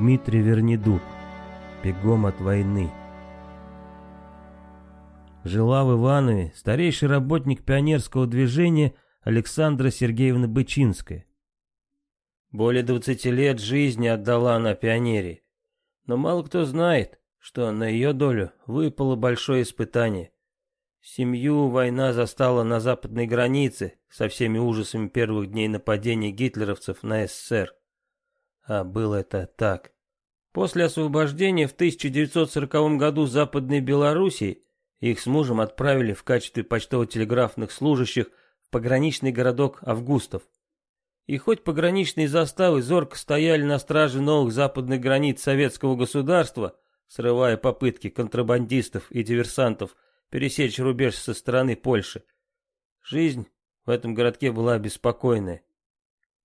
Дмитрий Вернедуб. Бегом от войны. Жила в Иванове старейший работник пионерского движения Александра Сергеевна Бычинская. Более 20 лет жизни отдала она пионерии. Но мало кто знает, что на ее долю выпало большое испытание. Семью война застала на западной границе со всеми ужасами первых дней нападения гитлеровцев на СССР. А было это так. После освобождения в 1940 году Западной Белоруссии их с мужем отправили в качестве почтово-телеграфных служащих в пограничный городок Августов. И хоть пограничные заставы зорко стояли на страже новых западных границ советского государства, срывая попытки контрабандистов и диверсантов пересечь рубеж со стороны Польши, жизнь в этом городке была беспокойная.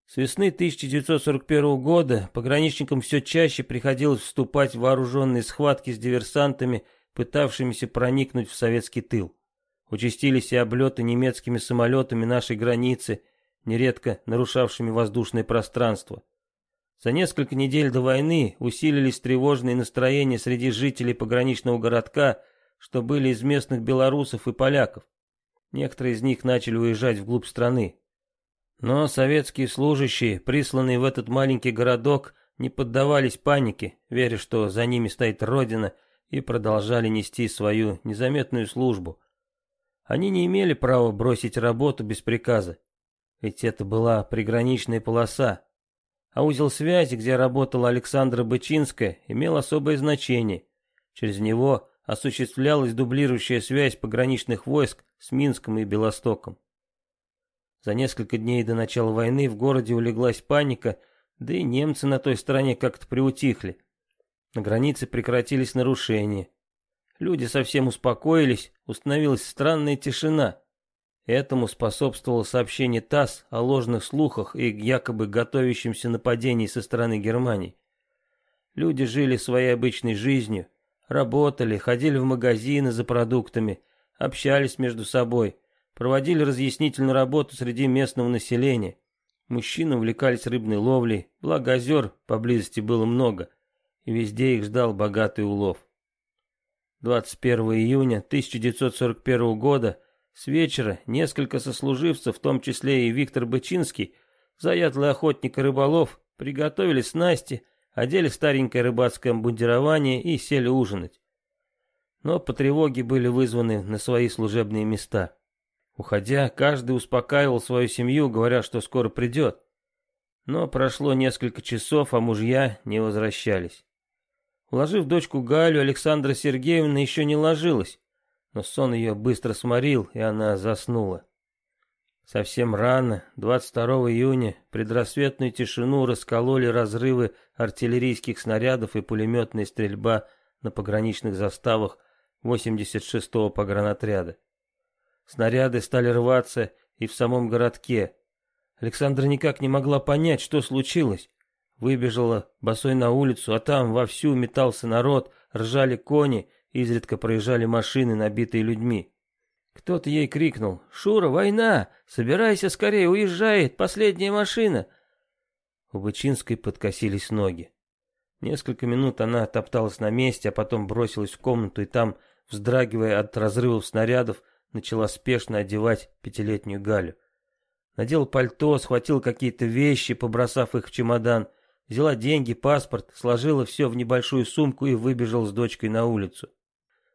С весны 1941 года пограничникам все чаще приходилось вступать в вооруженные схватки с диверсантами, пытавшимися проникнуть в советский тыл. Участились и облеты немецкими самолетами нашей границы, нередко нарушавшими воздушное пространство. За несколько недель до войны усилились тревожные настроения среди жителей пограничного городка, что были из местных белорусов и поляков. Некоторые из них начали уезжать вглубь страны. Но советские служащие, присланные в этот маленький городок, не поддавались панике, веря, что за ними стоит Родина, и продолжали нести свою незаметную службу. Они не имели права бросить работу без приказа, ведь это была приграничная полоса, а узел связи, где работала Александра Бычинская, имел особое значение. Через него осуществлялась дублирующая связь пограничных войск с Минском и Белостоком. За несколько дней до начала войны в городе улеглась паника, да и немцы на той стороне как-то приутихли. На границе прекратились нарушения. Люди совсем успокоились, установилась странная тишина. Этому способствовало сообщение ТАСС о ложных слухах и якобы готовящемся нападении со стороны Германии. Люди жили своей обычной жизнью, работали, ходили в магазины за продуктами, общались между собой, проводили разъяснительную работу среди местного населения. Мужчины увлекались рыбной ловлей, благо озер поблизости было много, и везде их ждал богатый улов. 21 июня 1941 года с вечера несколько сослуживцев, в том числе и Виктор Бычинский, заядлый охотник и рыболов, приготовили снасти, одели старенькое рыбацкое обмундирование и сели ужинать. Но по тревоге были вызваны на свои служебные места. Уходя, каждый успокаивал свою семью, говоря, что скоро придет. Но прошло несколько часов, а мужья не возвращались. Уложив дочку Галю, Александра Сергеевна еще не ложилась но сон ее быстро сморил, и она заснула. Совсем рано, 22 июня, предрассветную тишину раскололи разрывы артиллерийских снарядов и пулеметная стрельба на пограничных заставах 86-го погранотряда. Снаряды стали рваться и в самом городке. Александра никак не могла понять, что случилось. Выбежала босой на улицу, а там вовсю метался народ, ржали кони, Изредка проезжали машины, набитые людьми. Кто-то ей крикнул «Шура, война! Собирайся скорее, уезжает, последняя машина!» У Бычинской подкосились ноги. Несколько минут она топталась на месте, а потом бросилась в комнату и там, вздрагивая от разрывов снарядов, начала спешно одевать пятилетнюю Галю. Надела пальто, схватила какие-то вещи, побросав их в чемодан, взяла деньги, паспорт, сложила все в небольшую сумку и выбежал с дочкой на улицу.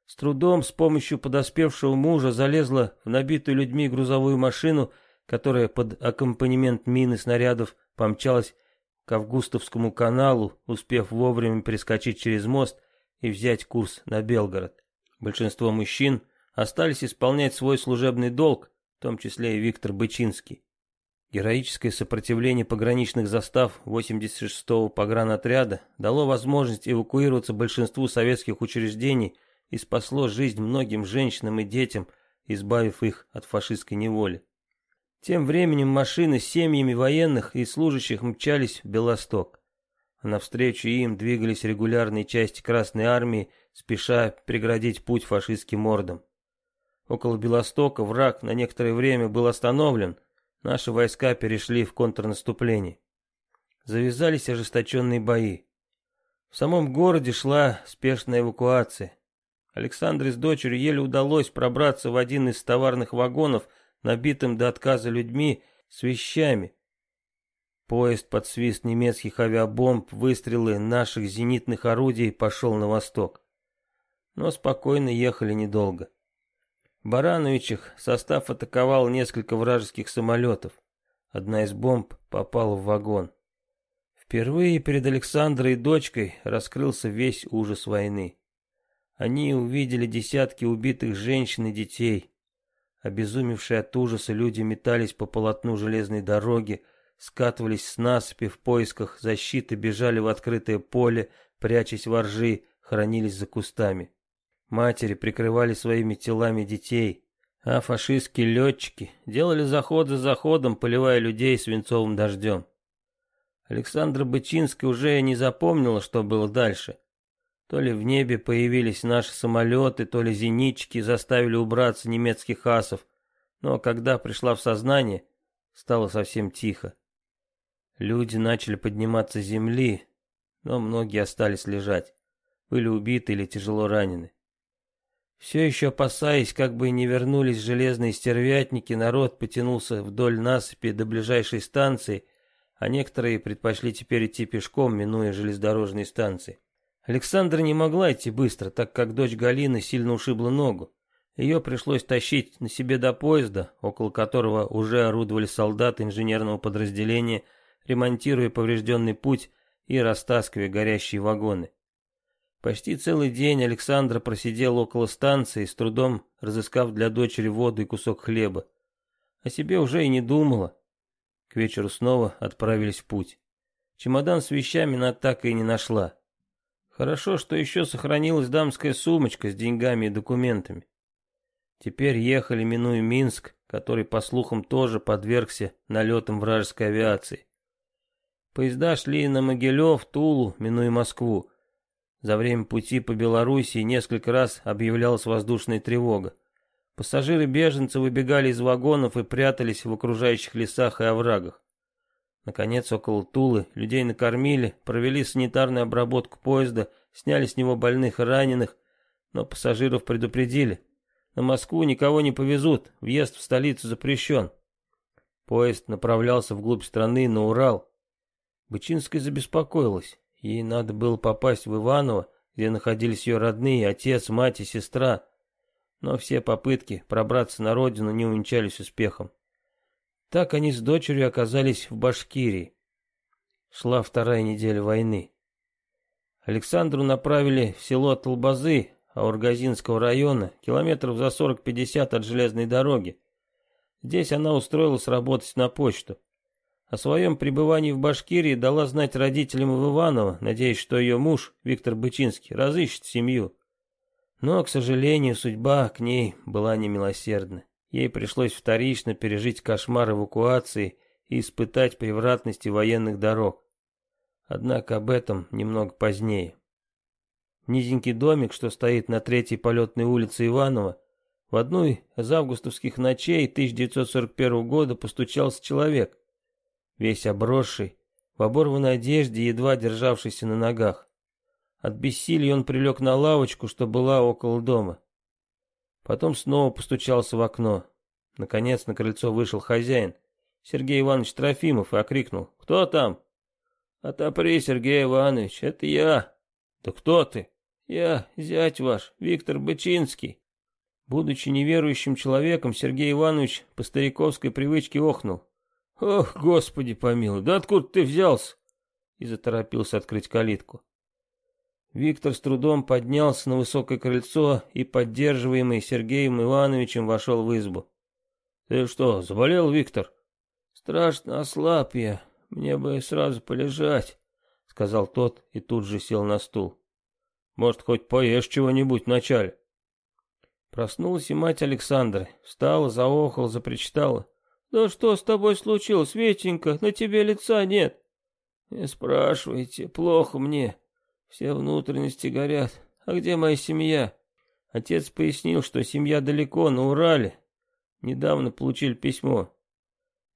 С трудом с помощью подоспевшего мужа залезла в набитую людьми грузовую машину, которая под аккомпанемент мины снарядов помчалась к Августовскому каналу, успев вовремя перескочить через мост и взять курс на Белгород. Большинство мужчин остались исполнять свой служебный долг, в том числе и Виктор Бычинский. Героическое сопротивление пограничных застав 86-го погранотряда дало возможность эвакуироваться большинству советских учреждений – и спасло жизнь многим женщинам и детям, избавив их от фашистской неволи. Тем временем машины с семьями военных и служащих мчались в Белосток. А навстречу им двигались регулярные части Красной Армии, спеша преградить путь фашистским мордам. Около Белостока враг на некоторое время был остановлен, наши войска перешли в контрнаступление. Завязались ожесточенные бои. В самом городе шла спешная эвакуация. Александре с дочерью еле удалось пробраться в один из товарных вагонов, набитым до отказа людьми, с вещами. Поезд под свист немецких авиабомб, выстрелы наших зенитных орудий пошел на восток. Но спокойно ехали недолго. Барановичах состав атаковал несколько вражеских самолетов. Одна из бомб попала в вагон. Впервые перед Александрой и дочкой раскрылся весь ужас войны. Они увидели десятки убитых женщин и детей. Обезумевшие от ужаса люди метались по полотну железной дороги, скатывались с насыпи в поисках защиты, бежали в открытое поле, прячась во ржи, хранились за кустами. Матери прикрывали своими телами детей, а фашистские летчики делали заход за заходом, поливая людей свинцовым дождем. Александра Бычинская уже не запомнила, что было дальше. То ли в небе появились наши самолеты, то ли зенитчики заставили убраться немецких асов, но когда пришла в сознание, стало совсем тихо. Люди начали подниматься с земли, но многие остались лежать, были убиты или тяжело ранены. Все еще опасаясь, как бы не вернулись железные стервятники, народ потянулся вдоль насыпи до ближайшей станции, а некоторые предпочли теперь идти пешком, минуя железнодорожные станции. Александра не могла идти быстро, так как дочь Галины сильно ушибла ногу. Ее пришлось тащить на себе до поезда, около которого уже орудовали солдаты инженерного подразделения, ремонтируя поврежденный путь и растаскивая горящие вагоны. Почти целый день Александра просидела около станции, с трудом разыскав для дочери воду и кусок хлеба. О себе уже и не думала. К вечеру снова отправились в путь. Чемодан с вещами она так и не нашла. Хорошо, что еще сохранилась дамская сумочка с деньгами и документами. Теперь ехали, минуя Минск, который, по слухам, тоже подвергся налетам вражеской авиации. Поезда шли на Могилев, Тулу, минуя Москву. За время пути по Белоруссии несколько раз объявлялась воздушная тревога. Пассажиры-беженцы выбегали из вагонов и прятались в окружающих лесах и оврагах. Наконец, около Тулы людей накормили, провели санитарную обработку поезда, сняли с него больных и раненых, но пассажиров предупредили. На Москву никого не повезут, въезд в столицу запрещен. Поезд направлялся вглубь страны, на Урал. Бычинская забеспокоилась. Ей надо было попасть в Иваново, где находились ее родные, отец, мать и сестра но все попытки пробраться на родину не увенчались успехом. Так они с дочерью оказались в Башкирии. Шла вторая неделя войны. Александру направили в село Толбазы, Аургазинского района, километров за 40-50 от железной дороги. Здесь она устроилась работать на почту. О своем пребывании в Башкирии дала знать родителям в Иваново, надеясь, что ее муж, Виктор Бычинский, разыщет семью. Но, к сожалению, судьба к ней была немилосердна. Ей пришлось вторично пережить кошмар эвакуации и испытать превратности военных дорог. Однако об этом немного позднее. Низенький домик, что стоит на третьей полетной улице Иванова, в одну из августовских ночей 1941 года постучался человек, весь обросший, в оборванной одежде, едва державшийся на ногах. От бессилия он прилег на лавочку, что была около дома. Потом снова постучался в окно. Наконец на крыльцо вышел хозяин, Сергей Иванович Трофимов, и окрикнул. «Кто там?» «Отопри, Сергей Иванович, это я». «Да кто ты?» «Я, зять ваш, Виктор Бычинский». Будучи неверующим человеком, Сергей Иванович по стариковской привычке охнул. «Ох, Господи помилуй, да откуда ты взялся?» И заторопился открыть калитку. Виктор с трудом поднялся на высокое крыльцо и, поддерживаемый Сергеем Ивановичем, вошел в избу. «Ты что, заболел, Виктор?» «Страшно ослаб я, мне бы сразу полежать», — сказал тот и тут же сел на стул. «Может, хоть поешь чего-нибудь вначале?» Проснулась и мать Александры, встала, заохала, запричитала. «Да что с тобой случилось, Ветенька, на тебе лица нет?» «Не спрашивайте, плохо мне. Все внутренности горят. А где моя семья? Отец пояснил, что семья далеко, на Урале. Недавно получили письмо.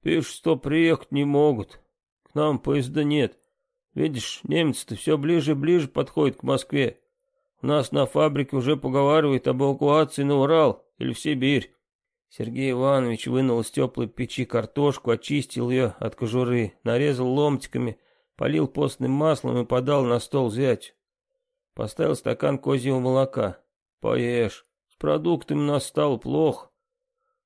Пишут, что приехать не могут. К нам поезда нет. Видишь, немец-то все ближе и ближе подходит к Москве. У нас на фабрике уже поговаривают об эвакуации на Урал или в Сибирь. Сергей Иванович вынул из теплой печи картошку, очистил ее от кожуры, нарезал ломтиками, полил постным маслом и подал на стол зять. Поставил стакан козьего молока. Поешь. С продуктами нас стало плохо.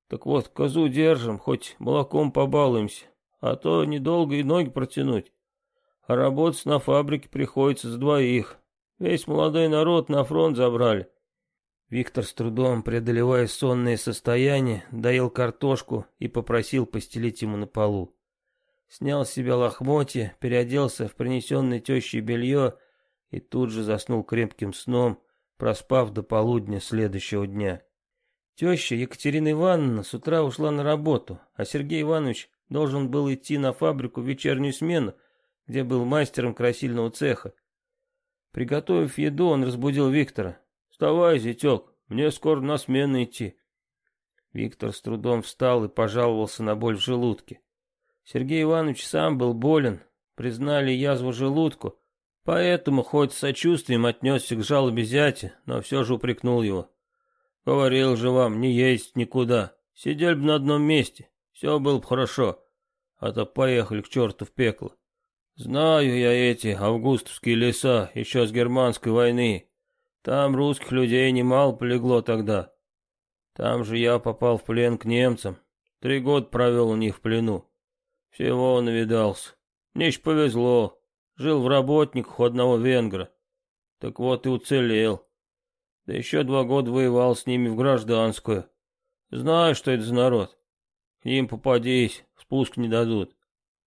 Так вот, козу держим, хоть молоком побалуемся, а то недолго и ноги протянуть. А работать на фабрике приходится с двоих. Весь молодой народ на фронт забрали. Виктор с трудом, преодолевая сонное состояние, доел картошку и попросил постелить ему на полу. Снял с себя лохмотья, переоделся в принесенное тещей белье и тут же заснул крепким сном, проспав до полудня следующего дня. Теща Екатерина Ивановна с утра ушла на работу, а Сергей Иванович должен был идти на фабрику в вечернюю смену, где был мастером красильного цеха. Приготовив еду, он разбудил Виктора. «Вставай, зятек, мне скоро на смену идти». Виктор с трудом встал и пожаловался на боль в желудке. Сергей Иванович сам был болен, признали язву желудку, поэтому хоть с сочувствием отнесся к жалобе зятя, но все же упрекнул его. «Говорил же вам, не есть никуда, сидели бы на одном месте, все было бы хорошо, а то поехали к черту в пекло. Знаю я эти августовские леса еще с германской войны, там русских людей немало полегло тогда. Там же я попал в плен к немцам. Три года провел у них в плену. Всего навидался. Мне еще повезло. Жил в работниках у одного венгра. Так вот и уцелел. Да еще два года воевал с ними в гражданскую. Знаю, что это за народ. К ним попадись, спуск не дадут.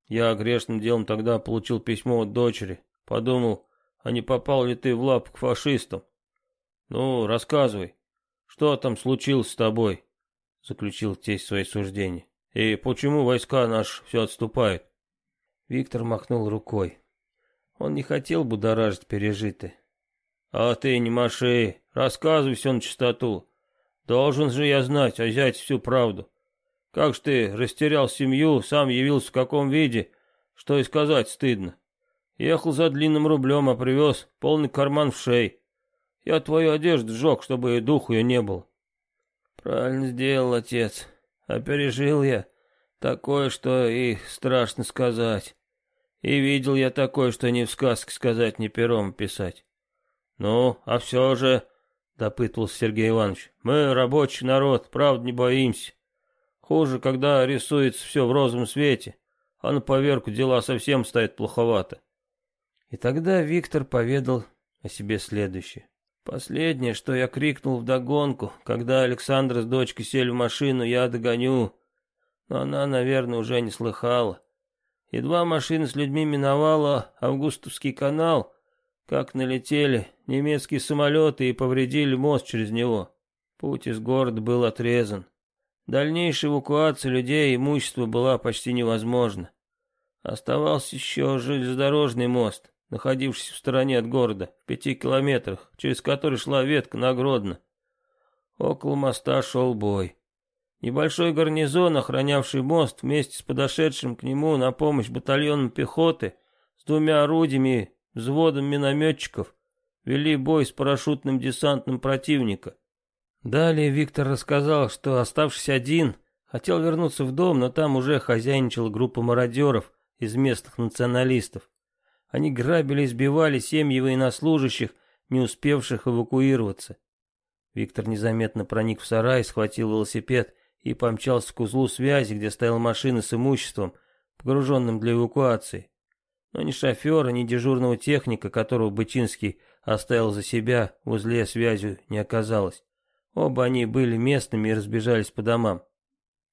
Я грешным делом тогда получил письмо от дочери. Подумал, а не попал ли ты в лапу к фашистам. «Ну, рассказывай, что там случилось с тобой?» Заключил тесть свои суждения. «И почему войска наши все отступают?» Виктор махнул рукой. Он не хотел будоражить пережитое. «А ты не маши, рассказывай все на чистоту. Должен же я знать, а взять всю правду. Как ж ты растерял семью, сам явился в каком виде, что и сказать стыдно. Ехал за длинным рублем, а привез полный карман в шей. Я твою одежду сжег, чтобы и духу ее не было. Правильно сделал, отец. А пережил я такое, что и страшно сказать. И видел я такое, что ни в сказке сказать, ни пером писать. Ну, а все же, допытывался Сергей Иванович, мы рабочий народ, правда не боимся. Хуже, когда рисуется все в розовом свете, а на поверку дела совсем стоят плоховато. И тогда Виктор поведал о себе следующее. Последнее, что я крикнул вдогонку, когда Александра с дочкой сели в машину, я догоню. Но она, наверное, уже не слыхала. Едва машина с людьми миновала Августовский канал, как налетели немецкие самолеты и повредили мост через него. Путь из города был отрезан. Дальнейшая эвакуация людей и имущества была почти невозможна. Оставался еще железнодорожный мост находившийся в стороне от города, в пяти километрах, через который шла ветка на Гродно. Около моста шел бой. Небольшой гарнизон, охранявший мост, вместе с подошедшим к нему на помощь батальоном пехоты, с двумя орудиями, взводом минометчиков, вели бой с парашютным десантным противника. Далее Виктор рассказал, что, оставшись один, хотел вернуться в дом, но там уже хозяйничала группа мародеров из местных националистов. Они грабили и сбивали семьи военнослужащих, не успевших эвакуироваться. Виктор незаметно проник в сарай, схватил велосипед и помчался к узлу связи, где стояла машина с имуществом, погруженным для эвакуации. Но ни шофера, ни дежурного техника, которого Бычинский оставил за себя, в узле связи не оказалось. Оба они были местными и разбежались по домам.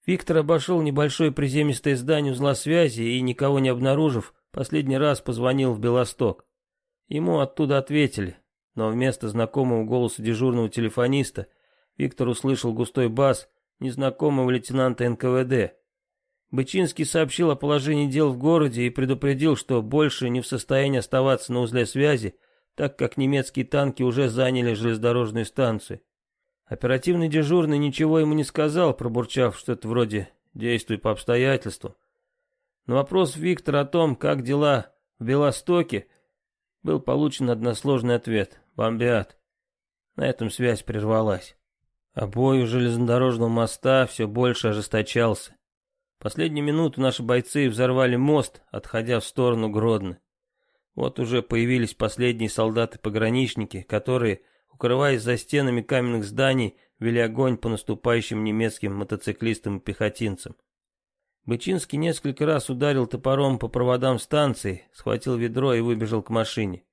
Виктор обошел небольшое приземистое здание узла связи и, никого не обнаружив, Последний раз позвонил в Белосток. Ему оттуда ответили, но вместо знакомого голоса дежурного телефониста Виктор услышал густой бас незнакомого лейтенанта НКВД. Бычинский сообщил о положении дел в городе и предупредил, что больше не в состоянии оставаться на узле связи, так как немецкие танки уже заняли железнодорожную станцию. Оперативный дежурный ничего ему не сказал, пробурчав что-то вроде «действуй по обстоятельствам». На вопрос Виктора о том, как дела в Белостоке, был получен односложный ответ – бомбят. На этом связь прервалась. А бой у железнодорожного моста все больше ожесточался. Последнюю минуту наши бойцы взорвали мост, отходя в сторону Гродно. Вот уже появились последние солдаты-пограничники, которые, укрываясь за стенами каменных зданий, вели огонь по наступающим немецким мотоциклистам и пехотинцам. Бычинский несколько раз ударил топором по проводам станции, схватил ведро и выбежал к машине.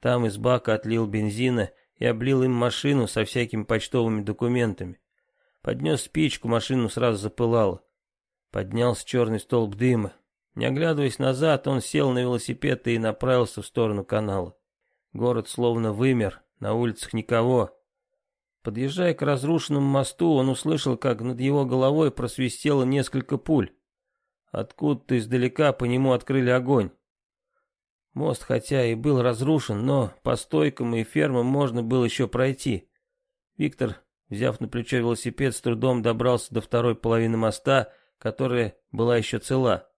Там из бака отлил бензина и облил им машину со всякими почтовыми документами. Поднес спичку, машину сразу запылало. Поднялся черный столб дыма. Не оглядываясь назад, он сел на велосипед и направился в сторону канала. Город словно вымер, на улицах никого. Подъезжая к разрушенному мосту, он услышал, как над его головой просвистело несколько пуль. Откуда-то издалека по нему открыли огонь. Мост хотя и был разрушен, но по стойкам и фермам можно было еще пройти. Виктор, взяв на плечо велосипед, с трудом добрался до второй половины моста, которая была еще цела.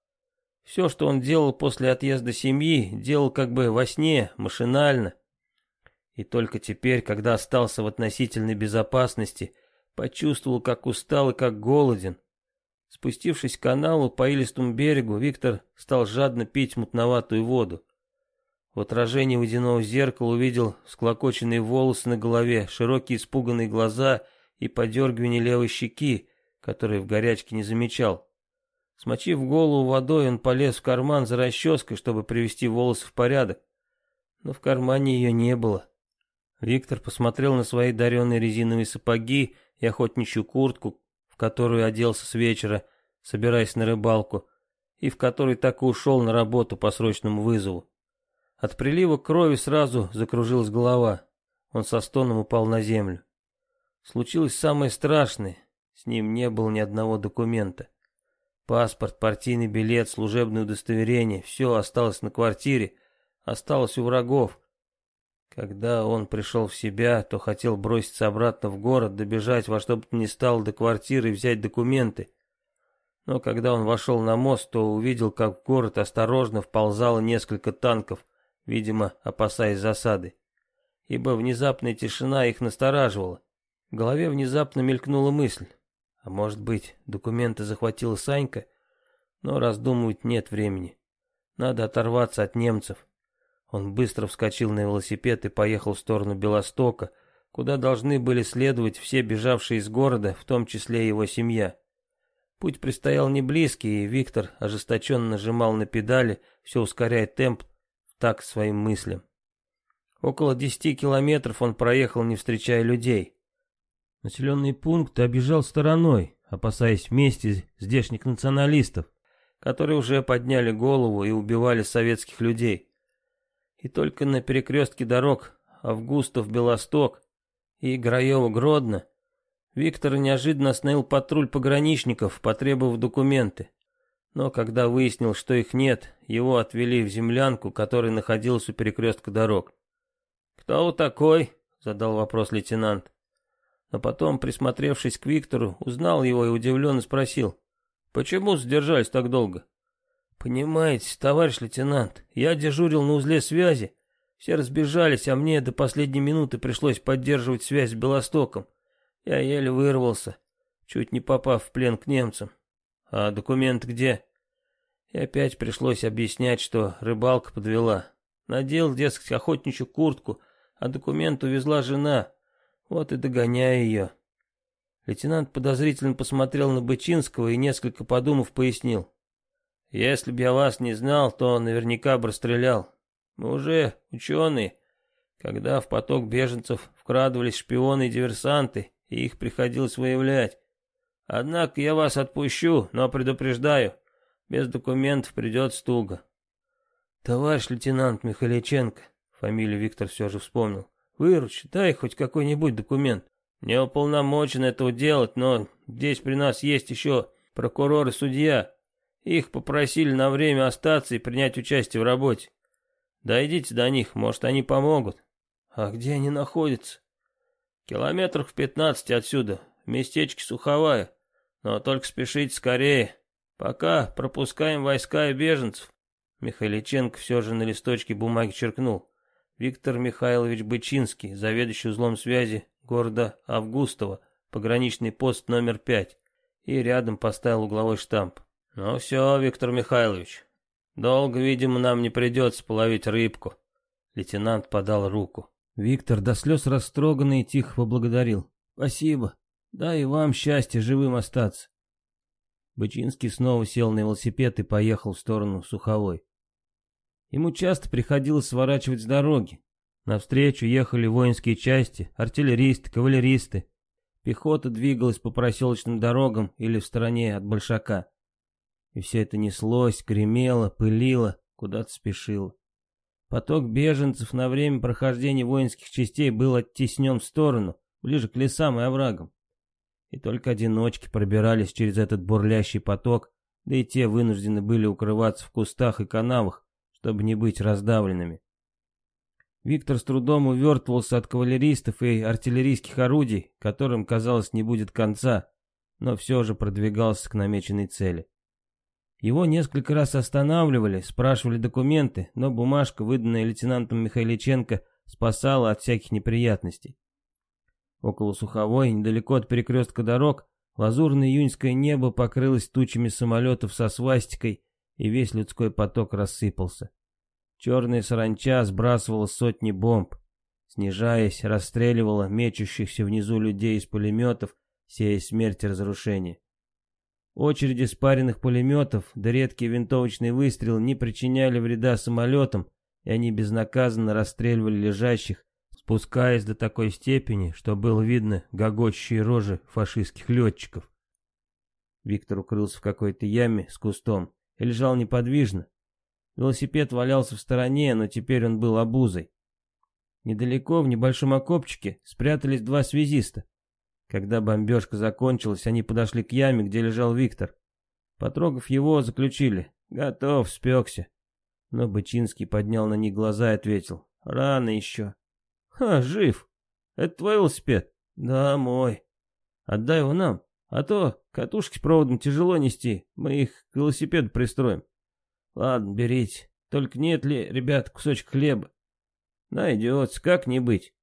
Все, что он делал после отъезда семьи, делал как бы во сне, машинально. И только теперь, когда остался в относительной безопасности, почувствовал, как устал и как голоден. Спустившись к каналу по илистому берегу, Виктор стал жадно пить мутноватую воду. В отражении водяного зеркала увидел склокоченные волосы на голове, широкие испуганные глаза и подергивание левой щеки, которые в горячке не замечал. Смочив голову водой, он полез в карман за расческой, чтобы привести волосы в порядок. Но в кармане ее не было. Виктор посмотрел на свои даренные резиновые сапоги и охотничью куртку, которую оделся с вечера, собираясь на рыбалку, и в которой так и ушел на работу по срочному вызову. От прилива крови сразу закружилась голова. Он со стоном упал на землю. Случилось самое страшное. С ним не было ни одного документа. Паспорт, партийный билет, служебное удостоверение — все осталось на квартире, осталось у врагов. Когда он пришел в себя, то хотел броситься обратно в город, добежать во что бы то ни стало до квартиры и взять документы. Но когда он вошел на мост, то увидел, как в город осторожно вползало несколько танков — видимо, опасаясь засады. Ибо внезапная тишина их настораживала. В голове внезапно мелькнула мысль. А может быть, документы захватила Санька? Но раздумывать нет времени. Надо оторваться от немцев. Он быстро вскочил на велосипед и поехал в сторону Белостока, куда должны были следовать все бежавшие из города, в том числе его семья. Путь предстоял не близкий, и Виктор ожесточенно нажимал на педали, все ускоряя темп, так своим мыслям. Около десяти километров он проехал, не встречая людей. Населенный пункт обижал стороной, опасаясь вместе здешних националистов, которые уже подняли голову и убивали советских людей. И только на перекрестке дорог Августов-Белосток и Граево-Гродно Виктор неожиданно остановил патруль пограничников, потребовав документы. Но когда выяснил, что их нет, его отвели в землянку, которая находилась у перекрестка дорог. «Кто вы такой?» — задал вопрос лейтенант. Но потом, присмотревшись к Виктору, узнал его и удивленно спросил. «Почему задержались так долго?» «Понимаете, товарищ лейтенант, я дежурил на узле связи. Все разбежались, а мне до последней минуты пришлось поддерживать связь с Белостоком. Я еле вырвался, чуть не попав в плен к немцам. А документ где?» И опять пришлось объяснять, что рыбалка подвела. Надел, дескать, охотничью куртку, а документ увезла жена. Вот и догоняю ее. Лейтенант подозрительно посмотрел на Бычинского и, несколько подумав, пояснил. «Если б я вас не знал, то наверняка бы расстрелял. Мы уже ученые. Когда в поток беженцев вкрадывались шпионы и диверсанты, и их приходилось выявлять. Однако я вас отпущу, но предупреждаю, без документов придется туго. Товарищ лейтенант Михаличенко, фамилию Виктор все же вспомнил, выручи, дай хоть какой-нибудь документ. Не уполномочен этого делать, но здесь при нас есть еще прокурор и судья. Их попросили на время остаться и принять участие в работе. Дойдите до них, может, они помогут. А где они находятся? Километрах в пятнадцати отсюда, в местечке Суховая. Но только спешите скорее. Пока пропускаем войска и беженцев. Михайличенко все же на листочке бумаги черкнул. Виктор Михайлович Бычинский, заведующий узлом связи города Августова, пограничный пост номер пять, и рядом поставил угловой штамп. «Ну все, Виктор Михайлович, долго, видимо, нам не придется половить рыбку». Лейтенант подал руку. Виктор до слез растроганный тихо поблагодарил. «Спасибо. Да и вам счастья живым остаться». Бычинский снова сел на велосипед и поехал в сторону Суховой. Ему часто приходилось сворачивать с дороги. Навстречу ехали воинские части, артиллеристы, кавалеристы. Пехота двигалась по проселочным дорогам или в стороне от Большака. И все это неслось, гремело, пылило, куда-то спешило. Поток беженцев на время прохождения воинских частей был оттеснен в сторону, ближе к лесам и оврагам. И только одиночки пробирались через этот бурлящий поток, да и те вынуждены были укрываться в кустах и канавах, чтобы не быть раздавленными. Виктор с трудом увертывался от кавалеристов и артиллерийских орудий, которым, казалось, не будет конца, но все же продвигался к намеченной цели. Его несколько раз останавливали, спрашивали документы, но бумажка, выданная лейтенантом Михайличенко, спасала от всяких неприятностей. Около Суховой, недалеко от перекрестка дорог, лазурное июньское небо покрылось тучами самолетов со свастикой, и весь людской поток рассыпался. Черная саранча сбрасывала сотни бомб. Снижаясь, расстреливала мечущихся внизу людей из пулеметов, сея смерть и разрушение. Очереди спаренных пулеметов да редкие винтовочные выстрелы не причиняли вреда самолетам, и они безнаказанно расстреливали лежащих, спускаясь до такой степени, что было видно гогочущие рожи фашистских летчиков. Виктор укрылся в какой-то яме с кустом и лежал неподвижно, Велосипед валялся в стороне, но теперь он был обузой. Недалеко, в небольшом окопчике, спрятались два связиста. Когда бомбежка закончилась, они подошли к яме, где лежал Виктор. Потрогав его, заключили. Готов, спекся. Но Бычинский поднял на них глаза и ответил. Рано еще. Ха, жив. Это твой велосипед? Да, мой. Отдай его нам, а то катушки с проводом тяжело нести. Мы их к велосипеду пристроим. Ладно, берите. Только нет ли, ребят, кусочек хлеба? Найдется, как не быть.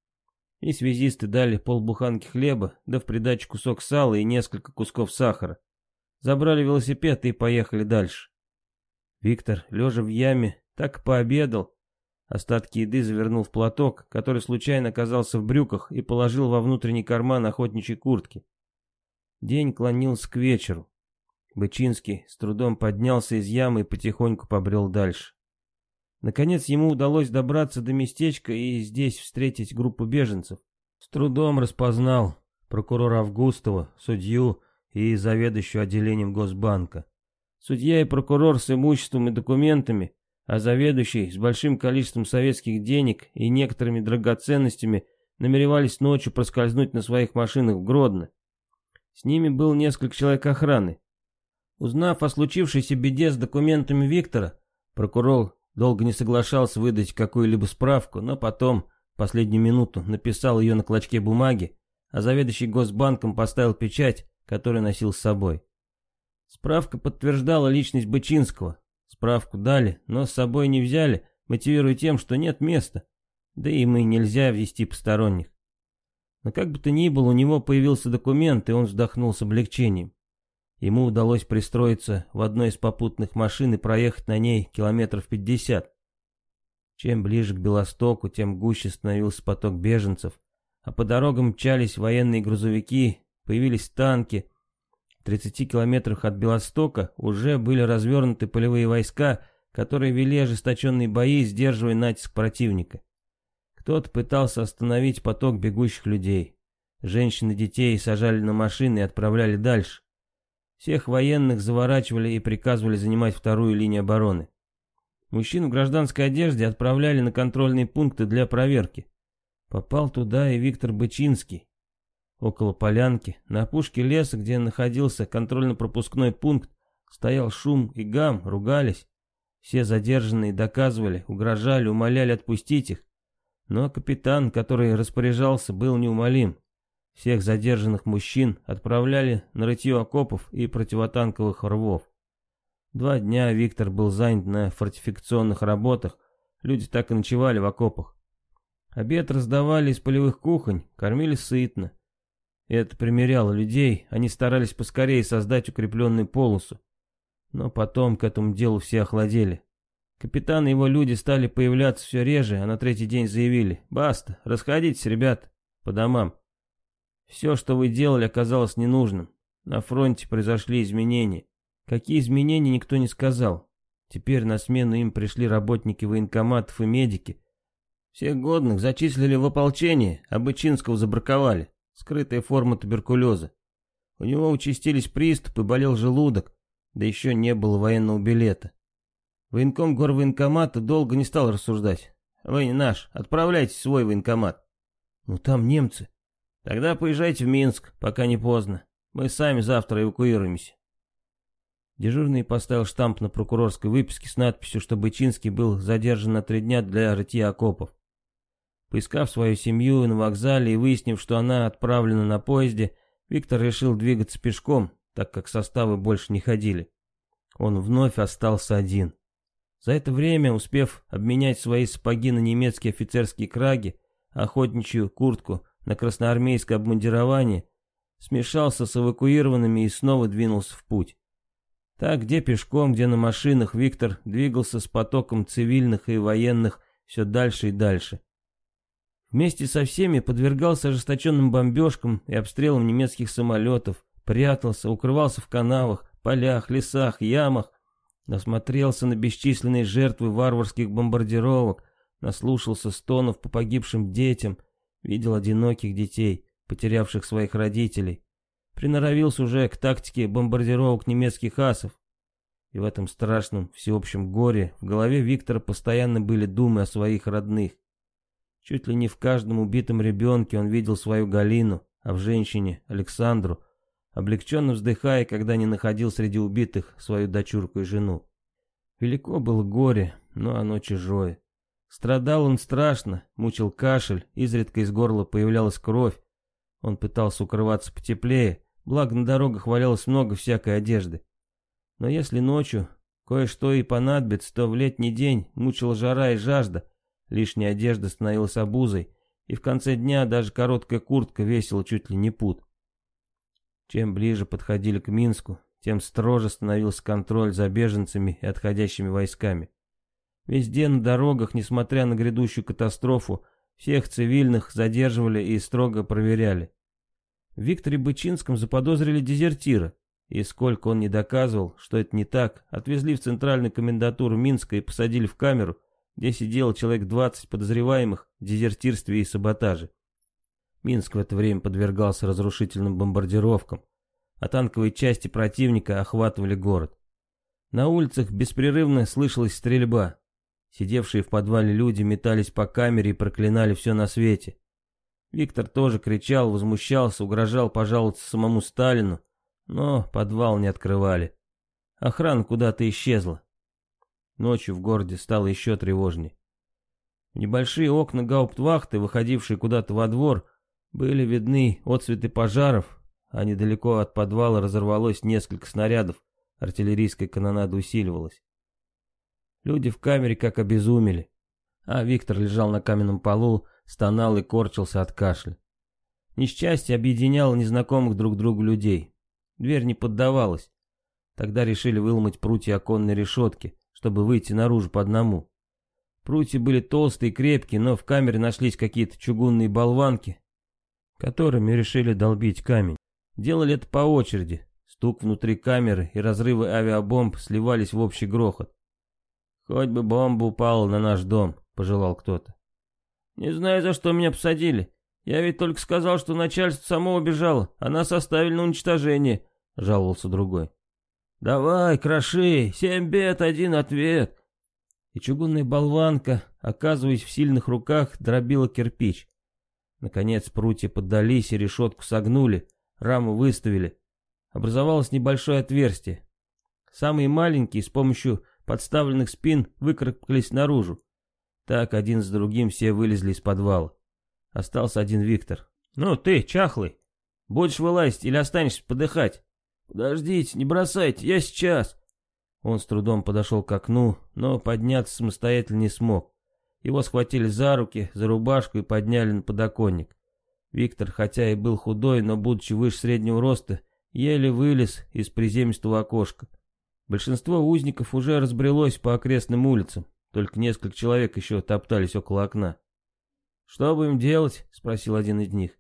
И связисты дали полбуханки хлеба, да в придачу кусок сала и несколько кусков сахара. Забрали велосипед и поехали дальше. Виктор, лежа в яме, так пообедал. Остатки еды завернул в платок, который случайно оказался в брюках, и положил во внутренний карман охотничьей куртки. День клонился к вечеру. Бычинский с трудом поднялся из ямы и потихоньку побрел дальше. Наконец ему удалось добраться до местечка и здесь встретить группу беженцев. С трудом распознал прокурора Августова, судью и заведующую отделением Госбанка. Судья и прокурор с имуществом и документами, а заведующий с большим количеством советских денег и некоторыми драгоценностями намеревались ночью проскользнуть на своих машинах в Гродно. С ними был несколько человек охраны, Узнав о случившейся беде с документами Виктора, прокурор долго не соглашался выдать какую-либо справку, но потом, в последнюю минуту, написал ее на клочке бумаги, а заведующий Госбанком поставил печать, которую носил с собой. Справка подтверждала личность Бычинского. Справку дали, но с собой не взяли, мотивируя тем, что нет места, да и мы нельзя ввести посторонних. Но как бы то ни было, у него появился документ, и он вздохнул с облегчением. Ему удалось пристроиться в одной из попутных машин и проехать на ней километров пятьдесят. Чем ближе к Белостоку, тем гуще становился поток беженцев, а по дорогам мчались военные грузовики, появились танки. В 30 километрах от Белостока уже были развернуты полевые войска, которые вели ожесточенные бои, сдерживая натиск противника. Кто-то пытался остановить поток бегущих людей. Женщин и детей сажали на машины и отправляли дальше. Всех военных заворачивали и приказывали занимать вторую линию обороны. Мужчин в гражданской одежде отправляли на контрольные пункты для проверки. Попал туда и Виктор Бычинский. Около полянки, на опушке леса, где находился контрольно-пропускной пункт, стоял шум и гам, ругались. Все задержанные доказывали, угрожали, умоляли отпустить их. Но капитан, который распоряжался, был неумолим. Всех задержанных мужчин отправляли на рытье окопов и противотанковых рвов. Два дня Виктор был занят на фортификационных работах, люди так и ночевали в окопах. Обед раздавали из полевых кухонь, кормили сытно. Это примеряло людей, они старались поскорее создать укрепленную полосу. Но потом к этому делу все охладели. Капитан и его люди стали появляться все реже, а на третий день заявили «Баста, расходитесь, ребят, по домам». Все, что вы делали, оказалось ненужным. На фронте произошли изменения. Какие изменения, никто не сказал. Теперь на смену им пришли работники военкоматов и медики. Всех годных зачислили в ополчение, а Бычинского забраковали. Скрытая форма туберкулеза. У него участились приступы, болел желудок, да еще не было военного билета. Военком горвоенкомата долго не стал рассуждать. Вы не наш, отправляйтесь в свой военкомат. Ну там немцы. Тогда поезжайте в Минск, пока не поздно. Мы сами завтра эвакуируемся. Дежурный поставил штамп на прокурорской выписке с надписью, что Бычинский был задержан на три дня для рытья окопов. Поискав свою семью на вокзале и выяснив, что она отправлена на поезде, Виктор решил двигаться пешком, так как составы больше не ходили. Он вновь остался один. За это время, успев обменять свои сапоги на немецкие офицерские краги, охотничью куртку на красноармейское обмундирование, смешался с эвакуированными и снова двинулся в путь. Так, где пешком, где на машинах, Виктор двигался с потоком цивильных и военных все дальше и дальше. Вместе со всеми подвергался ожесточенным бомбежкам и обстрелам немецких самолетов, прятался, укрывался в канавах, полях, лесах, ямах, насмотрелся на бесчисленные жертвы варварских бомбардировок, наслушался стонов по погибшим детям, видел одиноких детей, потерявших своих родителей, приноровился уже к тактике бомбардировок немецких асов. И в этом страшном всеобщем горе в голове Виктора постоянно были думы о своих родных. Чуть ли не в каждом убитом ребенке он видел свою Галину, а в женщине — Александру, облегченно вздыхая, когда не находил среди убитых свою дочурку и жену. Велико было горе, но оно чужое. Страдал он страшно, мучил кашель, изредка из горла появлялась кровь. Он пытался укрываться потеплее, благо на дорогах валялось много всякой одежды. Но если ночью кое-что и понадобится, то в летний день мучила жара и жажда, лишняя одежда становилась обузой, и в конце дня даже короткая куртка весила чуть ли не пуд. Чем ближе подходили к Минску, тем строже становился контроль за беженцами и отходящими войсками. Везде на дорогах, несмотря на грядущую катастрофу, всех цивильных задерживали и строго проверяли. В Викторе Бычинском заподозрили дезертира, и сколько он не доказывал, что это не так, отвезли в центральную комендатуру Минска и посадили в камеру, где сидело человек 20 подозреваемых в дезертирстве и саботаже. Минск в это время подвергался разрушительным бомбардировкам, а танковые части противника охватывали город. На улицах беспрерывно слышалась стрельба. Сидевшие в подвале люди метались по камере и проклинали все на свете. Виктор тоже кричал, возмущался, угрожал пожаловаться самому Сталину, но подвал не открывали. Охрана куда-то исчезла. Ночью в городе стало еще тревожнее. Небольшие окна гауптвахты, выходившие куда-то во двор, были видны отцветы пожаров, а недалеко от подвала разорвалось несколько снарядов, артиллерийская канонада усиливалась. Люди в камере как обезумели, а Виктор лежал на каменном полу, стонал и корчился от кашля. Несчастье объединяло незнакомых друг другу людей. Дверь не поддавалась. Тогда решили выломать прутья оконной решетки, чтобы выйти наружу по одному. Прутья были толстые и крепкие, но в камере нашлись какие-то чугунные болванки, которыми решили долбить камень. Делали это по очереди. Стук внутри камеры и разрывы авиабомб сливались в общий грохот. «Хоть бы бомба упала на наш дом», — пожелал кто-то. «Не знаю, за что меня посадили. Я ведь только сказал, что начальство само убежало, а нас оставили на уничтожение», — жаловался другой. «Давай, кроши, семь бед, один ответ». И чугунная болванка, оказываясь в сильных руках, дробила кирпич. Наконец прутья поддались и решетку согнули, раму выставили. Образовалось небольшое отверстие. Самые маленькие с помощью подставленных спин выкарабкались наружу. Так один с другим все вылезли из подвала. Остался один Виктор. «Ну ты, чахлый, будешь вылазить или останешься подыхать?» «Подождите, не бросайте, я сейчас!» Он с трудом подошел к окну, но подняться самостоятельно не смог. Его схватили за руки, за рубашку и подняли на подоконник. Виктор, хотя и был худой, но будучи выше среднего роста, еле вылез из приземистого окошка. Большинство узников уже разбрелось по окрестным улицам, только несколько человек еще топтались около окна. «Что будем делать?» — спросил один из них.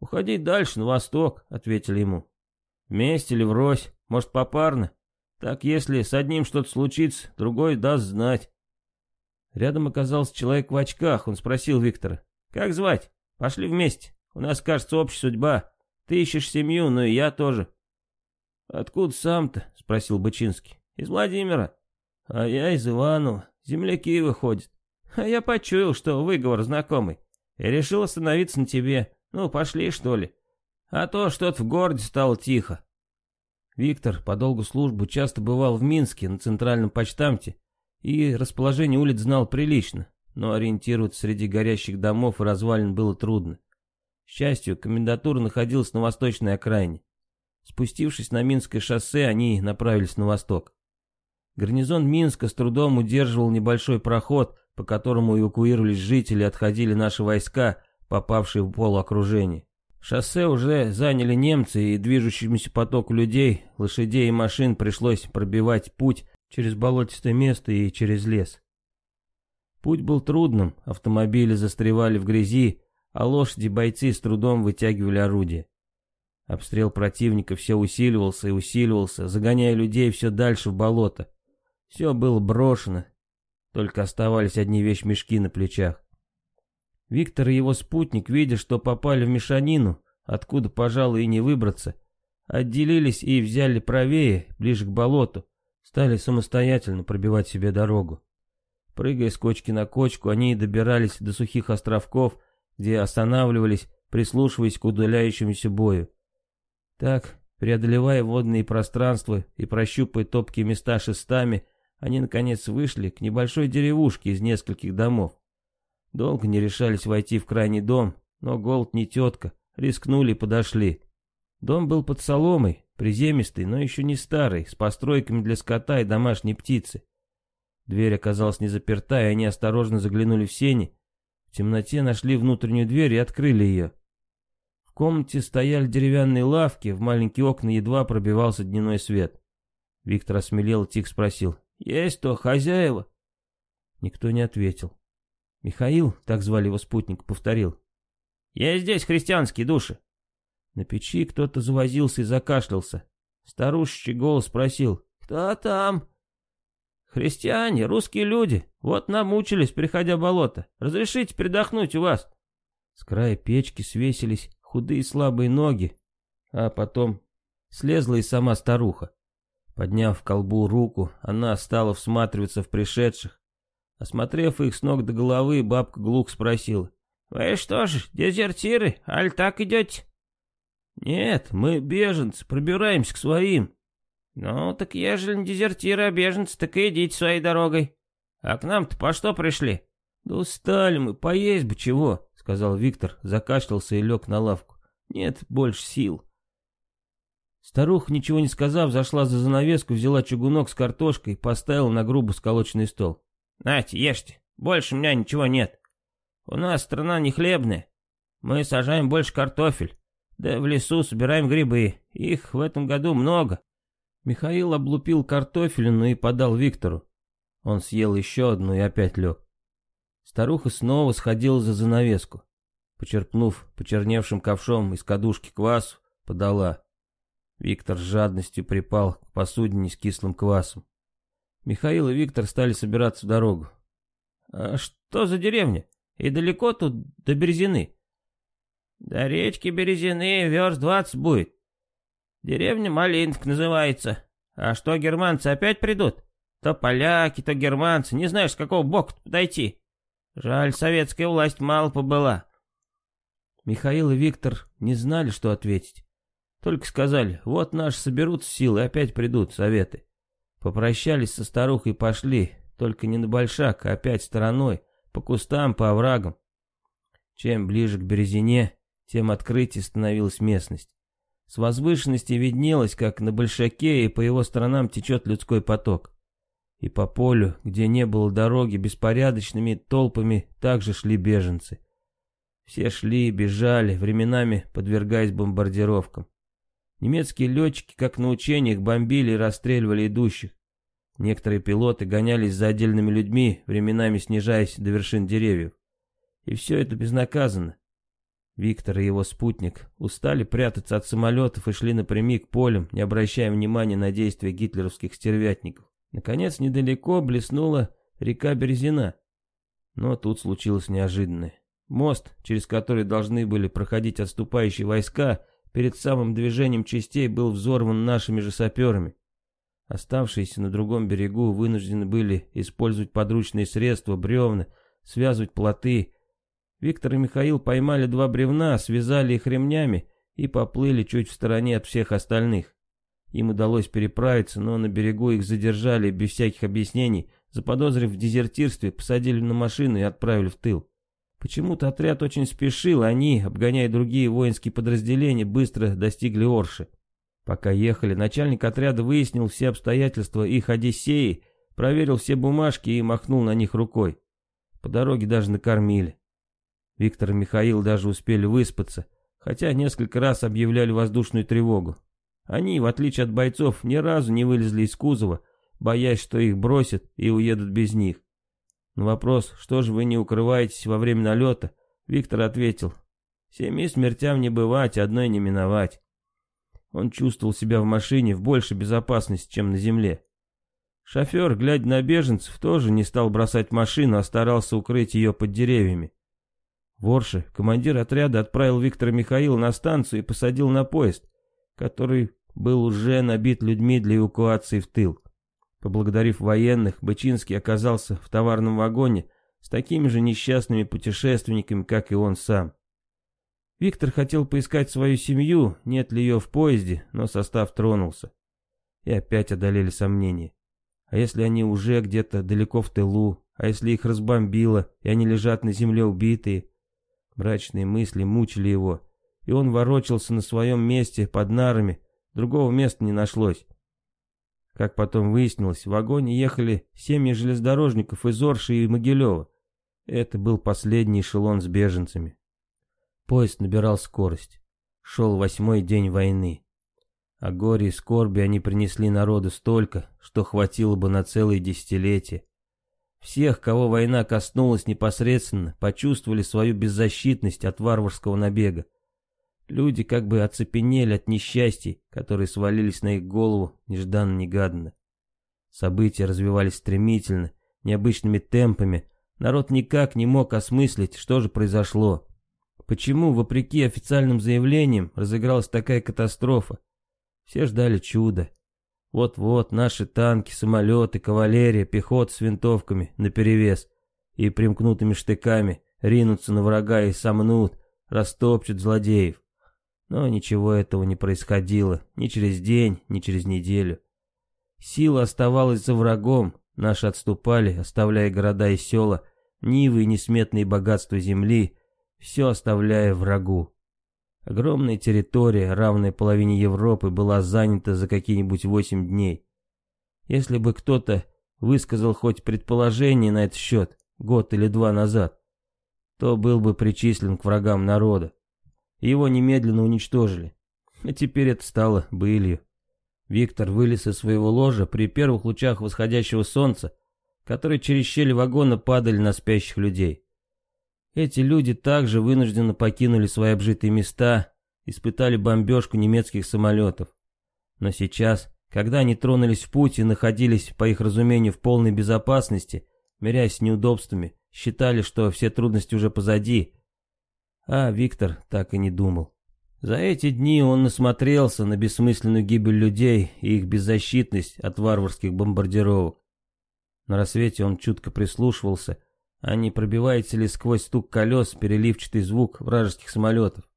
«Уходить дальше, на восток», — ответили ему. «Вместе или врозь, может, попарно?» Так если с одним что-то случится, другой даст знать. Рядом оказался человек в очках. Он спросил Виктора. «Как звать? Пошли вместе. У нас, кажется, общая судьба. Ты ищешь семью, но и я тоже». «Откуда сам-то?» — спросил Бычинский. «Из Владимира». «А я из Иванова. Земляки выходят. А я почуял, что выговор знакомый. И решил остановиться на тебе. Ну, пошли, что ли. А то что-то в городе стало тихо. Виктор по долгу службы часто бывал в Минске на центральном почтамте и расположение улиц знал прилично, но ориентироваться среди горящих домов и развалин было трудно. К счастью, комендатура находилась на восточной окраине. Спустившись на Минское шоссе, они направились на восток. Гарнизон Минска с трудом удерживал небольшой проход, по которому эвакуировались жители и отходили наши войска, попавшие в полуокружение. Шоссе уже заняли немцы, и движущемуся потоку людей, лошадей и машин пришлось пробивать путь через болотистое место и через лес. Путь был трудным, автомобили застревали в грязи, а лошади бойцы с трудом вытягивали орудия. Обстрел противника все усиливался и усиливался, загоняя людей все дальше в болото. Все было брошено, только оставались одни вещмешки на плечах. Виктор и его спутник, видя, что попали в мешанину, откуда, пожалуй, и не выбраться, отделились и взяли правее, ближе к болоту, стали самостоятельно пробивать себе дорогу. Прыгая с кочки на кочку, они добирались до сухих островков, где останавливались, прислушиваясь к удаляющемуся бою. Так, преодолевая водные пространства и прощупывая топкие места шестами, они, наконец, вышли к небольшой деревушке из нескольких домов. Долго не решались войти в крайний дом, но голод не тетка, рискнули и подошли. Дом был под соломой, приземистый, но еще не старый, с постройками для скота и домашней птицы. Дверь оказалась не заперта, и они осторожно заглянули в сени. В темноте нашли внутреннюю дверь и открыли ее. Комнате стояли деревянные лавки, в маленькие окна едва пробивался дневной свет. Виктор осмелел и тихо спросил, «Есть то хозяева?» Никто не ответил. Михаил, так звали его спутник, повторил. «Я здесь христианские души». На печи кто-то завозился и закашлялся. Старушечий голос спросил. «Кто там?» «Христиане, русские люди. Вот намучились, приходя болото. Разрешите передохнуть у вас?» С края печки свесились худые слабые ноги, а потом слезла и сама старуха. Подняв колбу руку, она стала всматриваться в пришедших, Осмотрев их с ног до головы, бабка Глук спросила. «Вы что ж, дезертиры, аль так идете?» «Нет, мы беженцы, пробираемся к своим». «Ну, так ежели не дезертиры, а беженцы, так и идите своей дорогой. А к нам-то по что пришли?» «Да устали мы, поесть бы чего», — сказал Виктор, закашлялся и лег на лавку. «Нет больше сил». Старуха, ничего не сказав, зашла за занавеску, взяла чугунок с картошкой и поставила на грубо сколоченный стол. Нате, ешьте, больше у меня ничего нет. У нас страна не хлебная. Мы сажаем больше картофель. Да в лесу собираем грибы. Их в этом году много. Михаил облупил картофелину и подал Виктору. Он съел еще одну и опять лег. Старуха снова сходила за занавеску. Почерпнув почерневшим ковшом из кадушки квасу, подала. Виктор с жадностью припал к посудине с кислым квасом. Михаил и Виктор стали собираться в дорогу. «А что за деревня? И далеко тут до Березины?» «До речки Березины верст двадцать будет. Деревня Малинск называется. А что, германцы опять придут? То поляки, то германцы. Не знаешь, с какого бока подойти. Жаль, советская власть мало побыла». Михаил и Виктор не знали, что ответить. Только сказали, вот наши соберутся силы опять придут советы. Попрощались со старухой и пошли, только не на большак, а опять стороной, по кустам, по оврагам. Чем ближе к Березине, тем открытие становилась местность. С возвышенности виднелось, как на большаке и по его сторонам течет людской поток. И по полю, где не было дороги, беспорядочными толпами также шли беженцы. Все шли, бежали, временами подвергаясь бомбардировкам. Немецкие летчики, как на учениях, бомбили и расстреливали идущих. Некоторые пилоты гонялись за отдельными людьми, временами снижаясь до вершин деревьев. И все это безнаказанно. Виктор и его спутник устали прятаться от самолетов и шли напрямик полем, не обращая внимания на действия гитлеровских стервятников. Наконец, недалеко блеснула река Березина. Но тут случилось неожиданное. Мост, через который должны были проходить отступающие войска, перед самым движением частей был взорван нашими же саперами. Оставшиеся на другом берегу вынуждены были использовать подручные средства, бревна, связывать плоты. Виктор и Михаил поймали два бревна, связали их ремнями и поплыли чуть в стороне от всех остальных. Им удалось переправиться, но на берегу их задержали без всяких объяснений, заподозрив в дезертирстве, посадили на машину и отправили в тыл. Почему-то отряд очень спешил, а они, обгоняя другие воинские подразделения, быстро достигли Орши. Пока ехали, начальник отряда выяснил все обстоятельства их Одиссеи, проверил все бумажки и махнул на них рукой. По дороге даже накормили. Виктор и Михаил даже успели выспаться, хотя несколько раз объявляли воздушную тревогу. Они, в отличие от бойцов, ни разу не вылезли из кузова, боясь, что их бросят и уедут без них. На вопрос, что же вы не укрываетесь во время налета, Виктор ответил, «Семи смертям не бывать, одной не миновать». Он чувствовал себя в машине в большей безопасности, чем на земле. Шофер, глядя на беженцев, тоже не стал бросать машину, а старался укрыть ее под деревьями. Ворши, командир отряда, отправил Виктора Михаила на станцию и посадил на поезд, который был уже набит людьми для эвакуации в тыл. Поблагодарив военных, Бычинский оказался в товарном вагоне с такими же несчастными путешественниками, как и он сам. Виктор хотел поискать свою семью, нет ли ее в поезде, но состав тронулся. И опять одолели сомнения. А если они уже где-то далеко в тылу, а если их разбомбило, и они лежат на земле убитые? Мрачные мысли мучили его, и он ворочался на своем месте под нарами, другого места не нашлось. Как потом выяснилось, в вагоне ехали семьи железнодорожников из Орши и Могилева. Это был последний эшелон с беженцами. Поезд набирал скорость. Шел восьмой день войны. О горе и скорби они принесли народу столько, что хватило бы на целые десятилетия. Всех, кого война коснулась непосредственно, почувствовали свою беззащитность от варварского набега. Люди как бы оцепенели от несчастий, которые свалились на их голову нежданно-негаданно. События развивались стремительно, необычными темпами. Народ никак не мог осмыслить, что же произошло. Почему, вопреки официальным заявлениям, разыгралась такая катастрофа? Все ждали чуда. Вот-вот наши танки, самолеты, кавалерия, пехота с винтовками наперевес и примкнутыми штыками ринутся на врага и сомнут, растопчут злодеев. Но ничего этого не происходило ни через день, ни через неделю. Сила оставалась за врагом, наши отступали, оставляя города и села, нивы и несметные богатства земли, все оставляя врагу. Огромная территория, равная половине Европы, была занята за какие-нибудь восемь дней. Если бы кто-то высказал хоть предположение на этот счет год или два назад, то был бы причислен к врагам народа его немедленно уничтожили. А теперь это стало былью. Виктор вылез из своего ложа при первых лучах восходящего солнца, которые через щели вагона падали на спящих людей. Эти люди также вынужденно покинули свои обжитые места, испытали бомбежку немецких самолетов. Но сейчас, когда они тронулись в путь и находились, по их разумению, в полной безопасности, мирясь с неудобствами, считали, что все трудности уже позади, а Виктор так и не думал. За эти дни он насмотрелся на бессмысленную гибель людей и их беззащитность от варварских бомбардировок. На рассвете он чутко прислушивался, а не пробивается ли сквозь стук колес переливчатый звук вражеских самолетов.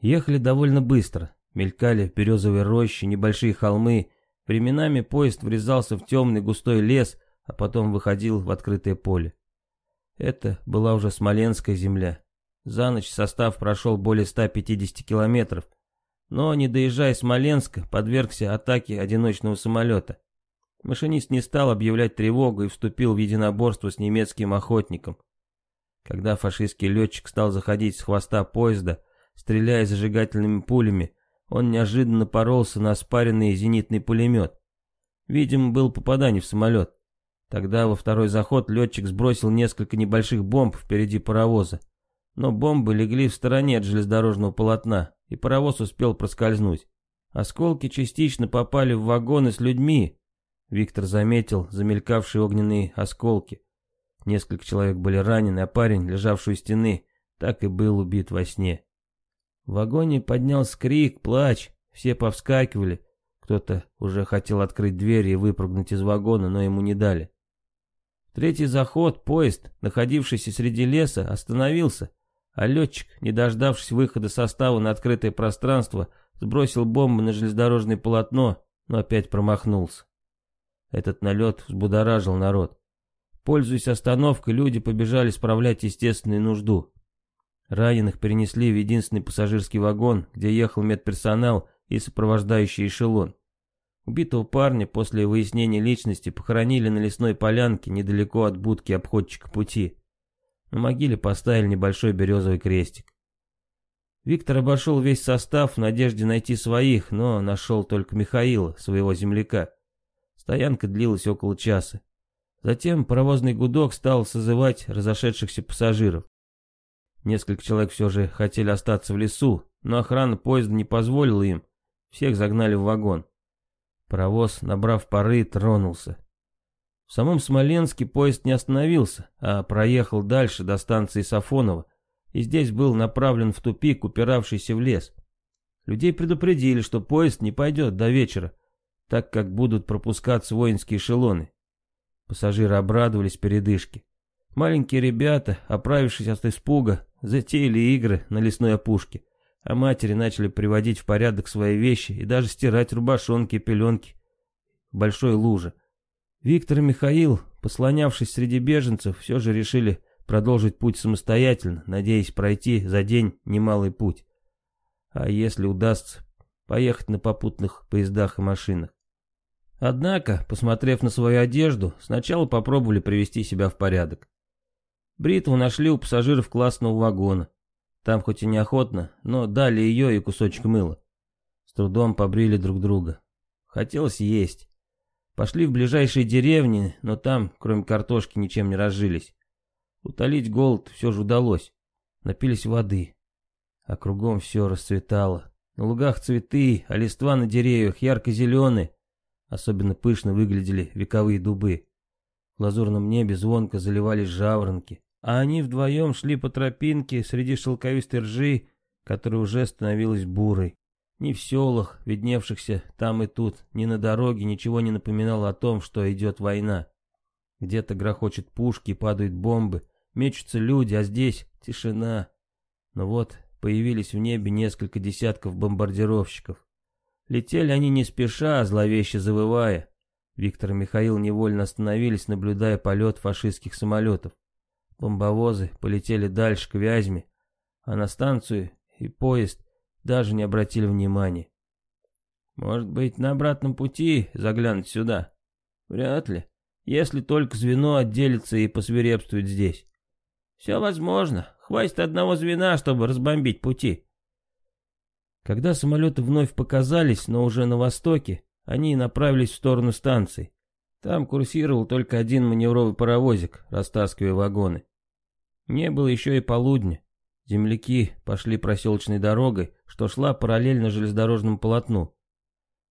Ехали довольно быстро, мелькали березовые рощи, небольшие холмы, временами поезд врезался в темный густой лес, а потом выходил в открытое поле. Это была уже Смоленская земля, за ночь состав прошел более 150 километров, но, не доезжая Смоленска, подвергся атаке одиночного самолета. Машинист не стал объявлять тревогу и вступил в единоборство с немецким охотником. Когда фашистский летчик стал заходить с хвоста поезда, стреляя зажигательными пулями, он неожиданно поролся на спаренный зенитный пулемет. Видимо, был попадание в самолет. Тогда во второй заход летчик сбросил несколько небольших бомб впереди паровоза. Но бомбы легли в стороне от железнодорожного полотна, и паровоз успел проскользнуть. Осколки частично попали в вагоны с людьми. Виктор заметил замелькавшие огненные осколки. Несколько человек были ранены, а парень, лежавший у стены, так и был убит во сне. В вагоне поднялся крик, плач, все повскакивали. Кто-то уже хотел открыть дверь и выпрыгнуть из вагона, но ему не дали. третий заход поезд, находившийся среди леса, остановился, а летчик, не дождавшись выхода состава на открытое пространство, сбросил бомбу на железнодорожное полотно, но опять промахнулся. Этот налет взбудоражил народ. Пользуясь остановкой, люди побежали справлять естественную нужду. Раненых перенесли в единственный пассажирский вагон, где ехал медперсонал и сопровождающий эшелон. Убитого парня после выяснения личности похоронили на лесной полянке недалеко от будки обходчика пути. На могиле поставили небольшой березовый крестик. Виктор обошел весь состав в надежде найти своих, но нашел только Михаила, своего земляка. Стоянка длилась около часа. Затем паровозный гудок стал созывать разошедшихся пассажиров. Несколько человек все же хотели остаться в лесу, но охрана поезда не позволила им. Всех загнали в вагон. Паровоз, набрав пары, тронулся. В самом Смоленске поезд не остановился, а проехал дальше до станции Сафонова, и здесь был направлен в тупик, упиравшийся в лес. Людей предупредили, что поезд не пойдет до вечера, так как будут пропускаться воинские эшелоны. Пассажиры обрадовались передышке. Маленькие ребята, оправившись от испуга, затеяли игры на лесной опушке, а матери начали приводить в порядок свои вещи и даже стирать рубашонки и пеленки большой луже. Виктор и Михаил, послонявшись среди беженцев, все же решили продолжить путь самостоятельно, надеясь пройти за день немалый путь. А если удастся, поехать на попутных поездах и машинах. Однако, посмотрев на свою одежду, сначала попробовали привести себя в порядок. Бритву нашли у пассажиров классного вагона. Там хоть и неохотно, но дали ее и кусочек мыла. С трудом побрили друг друга. Хотелось есть. Пошли в ближайшие деревни, но там, кроме картошки, ничем не разжились. Утолить голод все же удалось. Напились воды. А кругом все расцветало. На лугах цветы, а листва на деревьях ярко-зеленые. Особенно пышно выглядели вековые дубы. В лазурном небе звонко заливались жаворонки, а они вдвоем шли по тропинке среди шелковистой ржи, которая уже становилась бурой. Ни в селах, видневшихся там и тут, ни на дороге ничего не напоминало о том, что идет война. Где-то грохочет пушки, падают бомбы, мечутся люди, а здесь тишина. Но вот появились в небе несколько десятков бомбардировщиков. Летели они не спеша, зловеще завывая. Виктор и Михаил невольно остановились, наблюдая полет фашистских самолетов. Бомбовозы полетели дальше, к Вязьме, а на станцию и поезд даже не обратили внимания. Может быть, на обратном пути заглянуть сюда? Вряд ли, если только звено отделится и посвирепствует здесь. Все возможно, хватит одного звена, чтобы разбомбить пути. Когда самолеты вновь показались, но уже на востоке, они направились в сторону станции. Там курсировал только один маневровый паровозик, растаскивая вагоны. Не было еще и полудня. Земляки пошли проселочной дорогой, что шла параллельно железнодорожному полотну.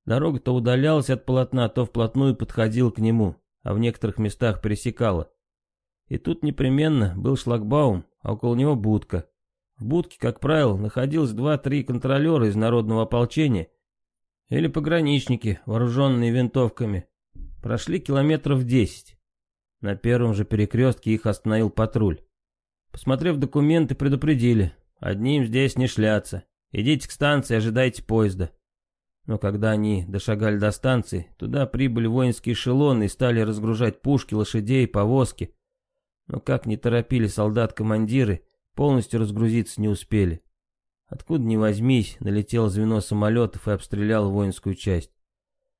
Дорога то удалялась от полотна, то вплотную подходила к нему, а в некоторых местах пересекала. И тут непременно был шлагбаум, а около него будка, в будке, как правило, находилось два-три контролера из народного ополчения или пограничники, вооруженные винтовками. Прошли километров десять. На первом же перекрестке их остановил патруль. Посмотрев документы, предупредили. Одним здесь не шляться. Идите к станции, ожидайте поезда. Но когда они дошагали до станции, туда прибыли воинские эшелоны и стали разгружать пушки, лошадей, повозки. Но как не торопили солдат-командиры, Полностью разгрузиться не успели. Откуда ни возьмись, налетело звено самолетов и обстреляло воинскую часть.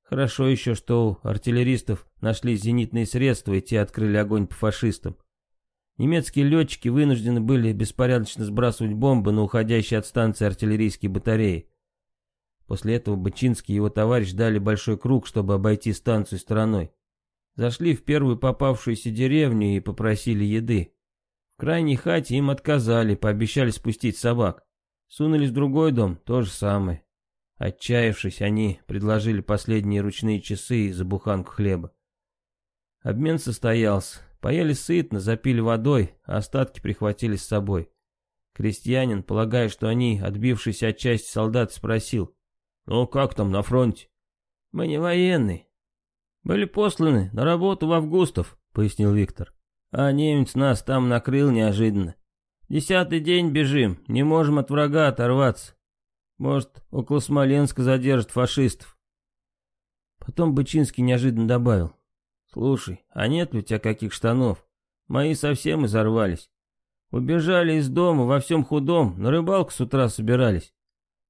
Хорошо еще, что у артиллеристов нашли зенитные средства, и те открыли огонь по фашистам. Немецкие летчики вынуждены были беспорядочно сбрасывать бомбы на уходящие от станции артиллерийские батареи. После этого Бычинский и его товарищ дали большой круг, чтобы обойти станцию стороной. Зашли в первую попавшуюся деревню и попросили еды. В крайней хате им отказали, пообещали спустить собак. Сунулись в другой дом, то же самое. Отчаявшись, они предложили последние ручные часы за буханку хлеба. Обмен состоялся. Поели сытно, запили водой, а остатки прихватили с собой. Крестьянин, полагая, что они, отбившиеся от части солдат, спросил. «Ну как там на фронте?» «Мы не военные. Были посланы на работу в Августов», — пояснил Виктор. «А немец нас там накрыл неожиданно. Десятый день бежим, не можем от врага оторваться. Может, около Смоленска задержат фашистов». Потом Бычинский неожиданно добавил. «Слушай, а нет ли у тебя каких штанов? Мои совсем изорвались. Убежали из дома во всем худом, на рыбалку с утра собирались.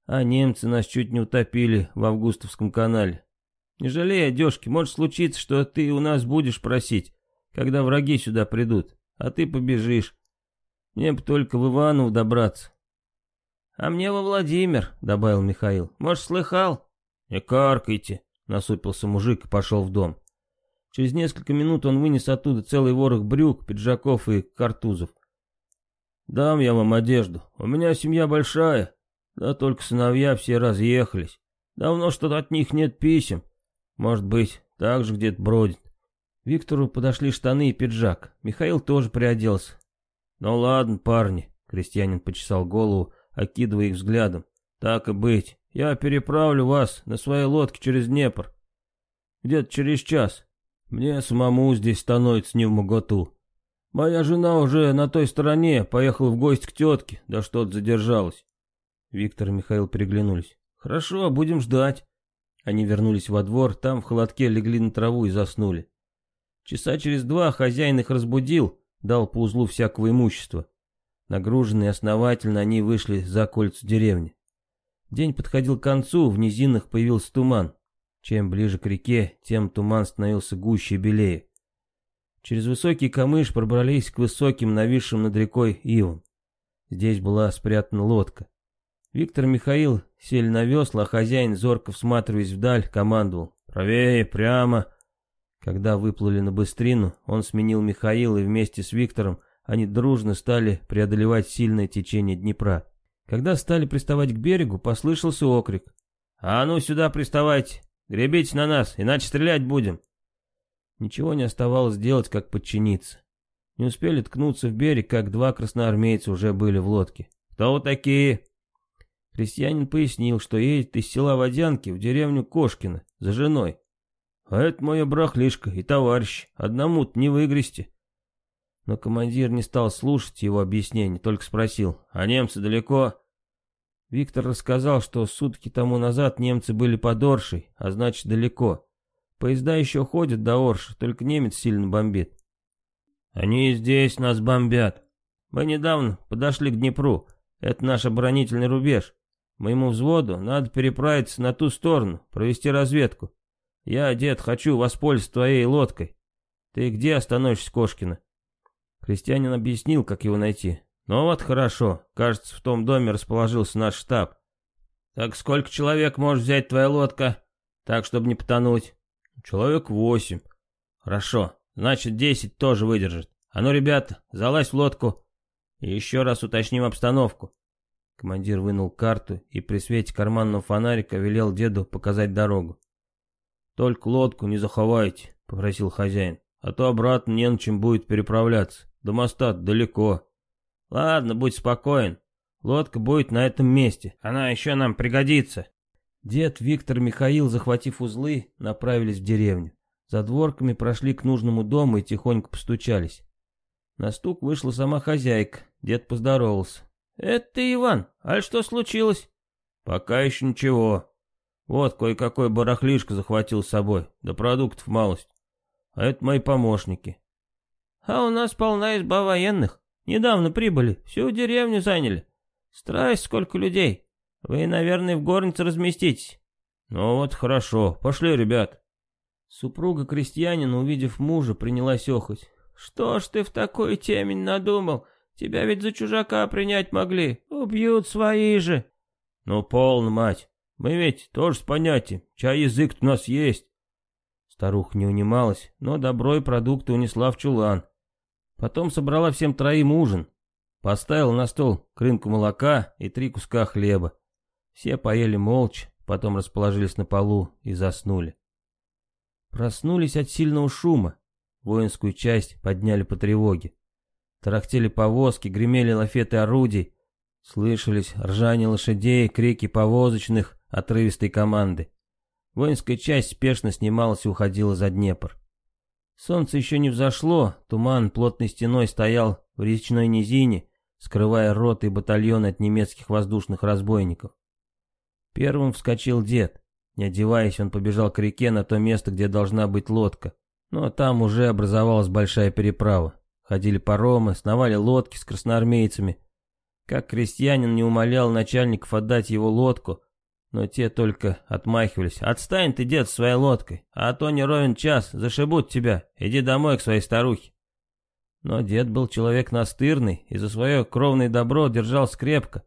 А немцы нас чуть не утопили в Августовском канале. Не жалей одежки, может случиться, что ты у нас будешь просить, когда враги сюда придут, а ты побежишь. Мне бы только в Иваново добраться. А мне во Владимир, добавил Михаил. Может, слыхал? Не каркайте, насупился мужик и пошел в дом. Через несколько минут он вынес оттуда целый ворох брюк, пиджаков и картузов. «Дам я вам одежду. У меня семья большая. Да только сыновья все разъехались. Давно что-то от них нет писем. Может быть, так же где-то бродит. Виктору подошли штаны и пиджак. Михаил тоже приоделся. «Ну ладно, парни», — крестьянин почесал голову, окидывая их взглядом. «Так и быть. Я переправлю вас на своей лодке через Днепр. Где-то через час. Мне самому здесь становится не в моготу. Моя жена уже на той стороне, поехала в гости к тетке, да что-то задержалась. Виктор и Михаил переглянулись. «Хорошо, будем ждать». Они вернулись во двор, там в холодке легли на траву и заснули. Часа через два хозяин их разбудил, дал по узлу всякого имущества. Нагруженные основательно, они вышли за кольцо деревни. День подходил к концу, в низинах появился туман. Чем ближе к реке, тем туман становился гуще и белее. Через высокий камыш пробрались к высоким, нависшим над рекой ивам. Здесь была спрятана лодка. Виктор и Михаил сели на весла, а хозяин, зорко всматриваясь вдаль, командовал «Правее, прямо!». Когда выплыли на быстрину, он сменил Михаила, и вместе с Виктором они дружно стали преодолевать сильное течение Днепра. Когда стали приставать к берегу, послышался окрик. «А ну сюда приставайте! Гребите на нас, иначе стрелять будем!» Ничего не оставалось делать, как подчиниться. Не успели ткнуться в берег, как два красноармейца уже были в лодке. «Кто вы такие?» Крестьянин пояснил, что едет из села Водянки в деревню Кошкина за женой. А это моя брахлишка и товарищ, одному-то не выгрести. Но командир не стал слушать его объяснений, только спросил, а немцы далеко? Виктор рассказал, что сутки тому назад немцы были под Оршей, а значит далеко. Поезда еще ходят до Орши, только немец сильно бомбит. Они здесь нас бомбят. Мы недавно подошли к Днепру, это наш оборонительный рубеж. Моему взводу надо переправиться на ту сторону, провести разведку. Я, дед, хочу воспользоваться твоей лодкой. Ты где остановишься, Кошкина?» Крестьянин объяснил, как его найти. «Ну вот хорошо, кажется, в том доме расположился наш штаб. Так сколько человек может взять твоя лодка? Так, чтобы не потонуть?» «Человек восемь». «Хорошо, значит, десять тоже выдержит. А ну, ребята, залазь в лодку и еще раз уточним обстановку. Командир вынул карту и при свете карманного фонарика велел деду показать дорогу. «Только лодку не заховайте», — попросил хозяин, «а то обратно не на чем будет переправляться. До моста далеко». «Ладно, будь спокоен. Лодка будет на этом месте. Она еще нам пригодится». Дед, Виктор, Михаил, захватив узлы, направились в деревню. За дворками прошли к нужному дому и тихонько постучались. На стук вышла сама хозяйка. Дед поздоровался. «Это ты, Иван? А что случилось?» «Пока еще ничего. Вот кое-какой барахлишко захватил с собой, да продуктов малость. А это мои помощники». «А у нас полна изба военных. Недавно прибыли, всю деревню заняли. Страсть, сколько людей. Вы, наверное, в горнице разместитесь». Ну вот, хорошо, пошли, ребят. Супруга крестьянина, увидев мужа, принялась охоть. «Что ж ты в такую темень надумал? Тебя ведь за чужака принять могли. Убьют свои же». «Ну, полно, мать. Мы ведь тоже с понятием. Чай язык у нас есть». Старуха не унималась, но добро и продукты унесла в чулан. Потом собрала всем троим ужин. Поставила на стол крынку молока и три куска хлеба. Все поели молча, потом расположились на полу и заснули. Проснулись от сильного шума. Воинскую часть подняли по тревоге. Тарахтели повозки, гремели лафеты орудий. Слышались ржание лошадей, крики повозочных, отрывистой команды. Воинская часть спешно снималась и уходила за Днепр. Солнце еще не взошло, туман плотной стеной стоял в речной низине, скрывая роты и батальоны от немецких воздушных разбойников. Первым вскочил дед. Не одеваясь, он побежал к реке на то место, где должна быть лодка. Но там уже образовалась большая переправа. Ходили паромы, сновали лодки с красноармейцами. Как крестьянин не умолял начальников отдать его лодку, но те только отмахивались. «Отстань ты, дед, своей лодкой, а то не ровен час, зашибут тебя, иди домой к своей старухе». Но дед был человек настырный и за свое кровное добро держался крепко.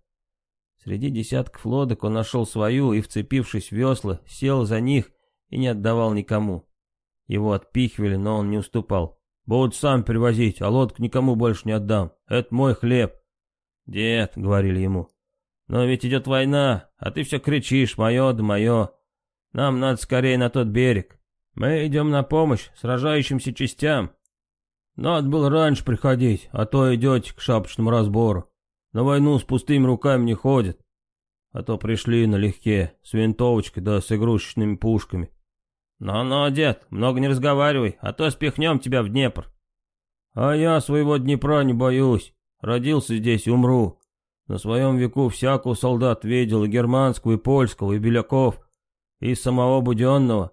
Среди десятков лодок он нашел свою и, вцепившись в весла, сел за них и не отдавал никому. Его отпихивали, но он не уступал. «Будут сам перевозить, а лодку никому больше не отдам. Это мой хлеб». «Дед», — говорили ему, — «но ведь идет война, а ты все кричишь, мое да мое. Нам надо скорее на тот берег. Мы идем на помощь сражающимся частям. Надо было раньше приходить, а то идете к шапочному разбору. На войну с пустыми руками не ходят. А то пришли налегке, с винтовочкой да с игрушечными пушками. Ну-ну, дед, много не разговаривай, а то спихнем тебя в Днепр. А я своего Днепра не боюсь. Родился здесь умру. На своем веку всякого солдат видел, и германского, и польского, и беляков, и самого Буденного.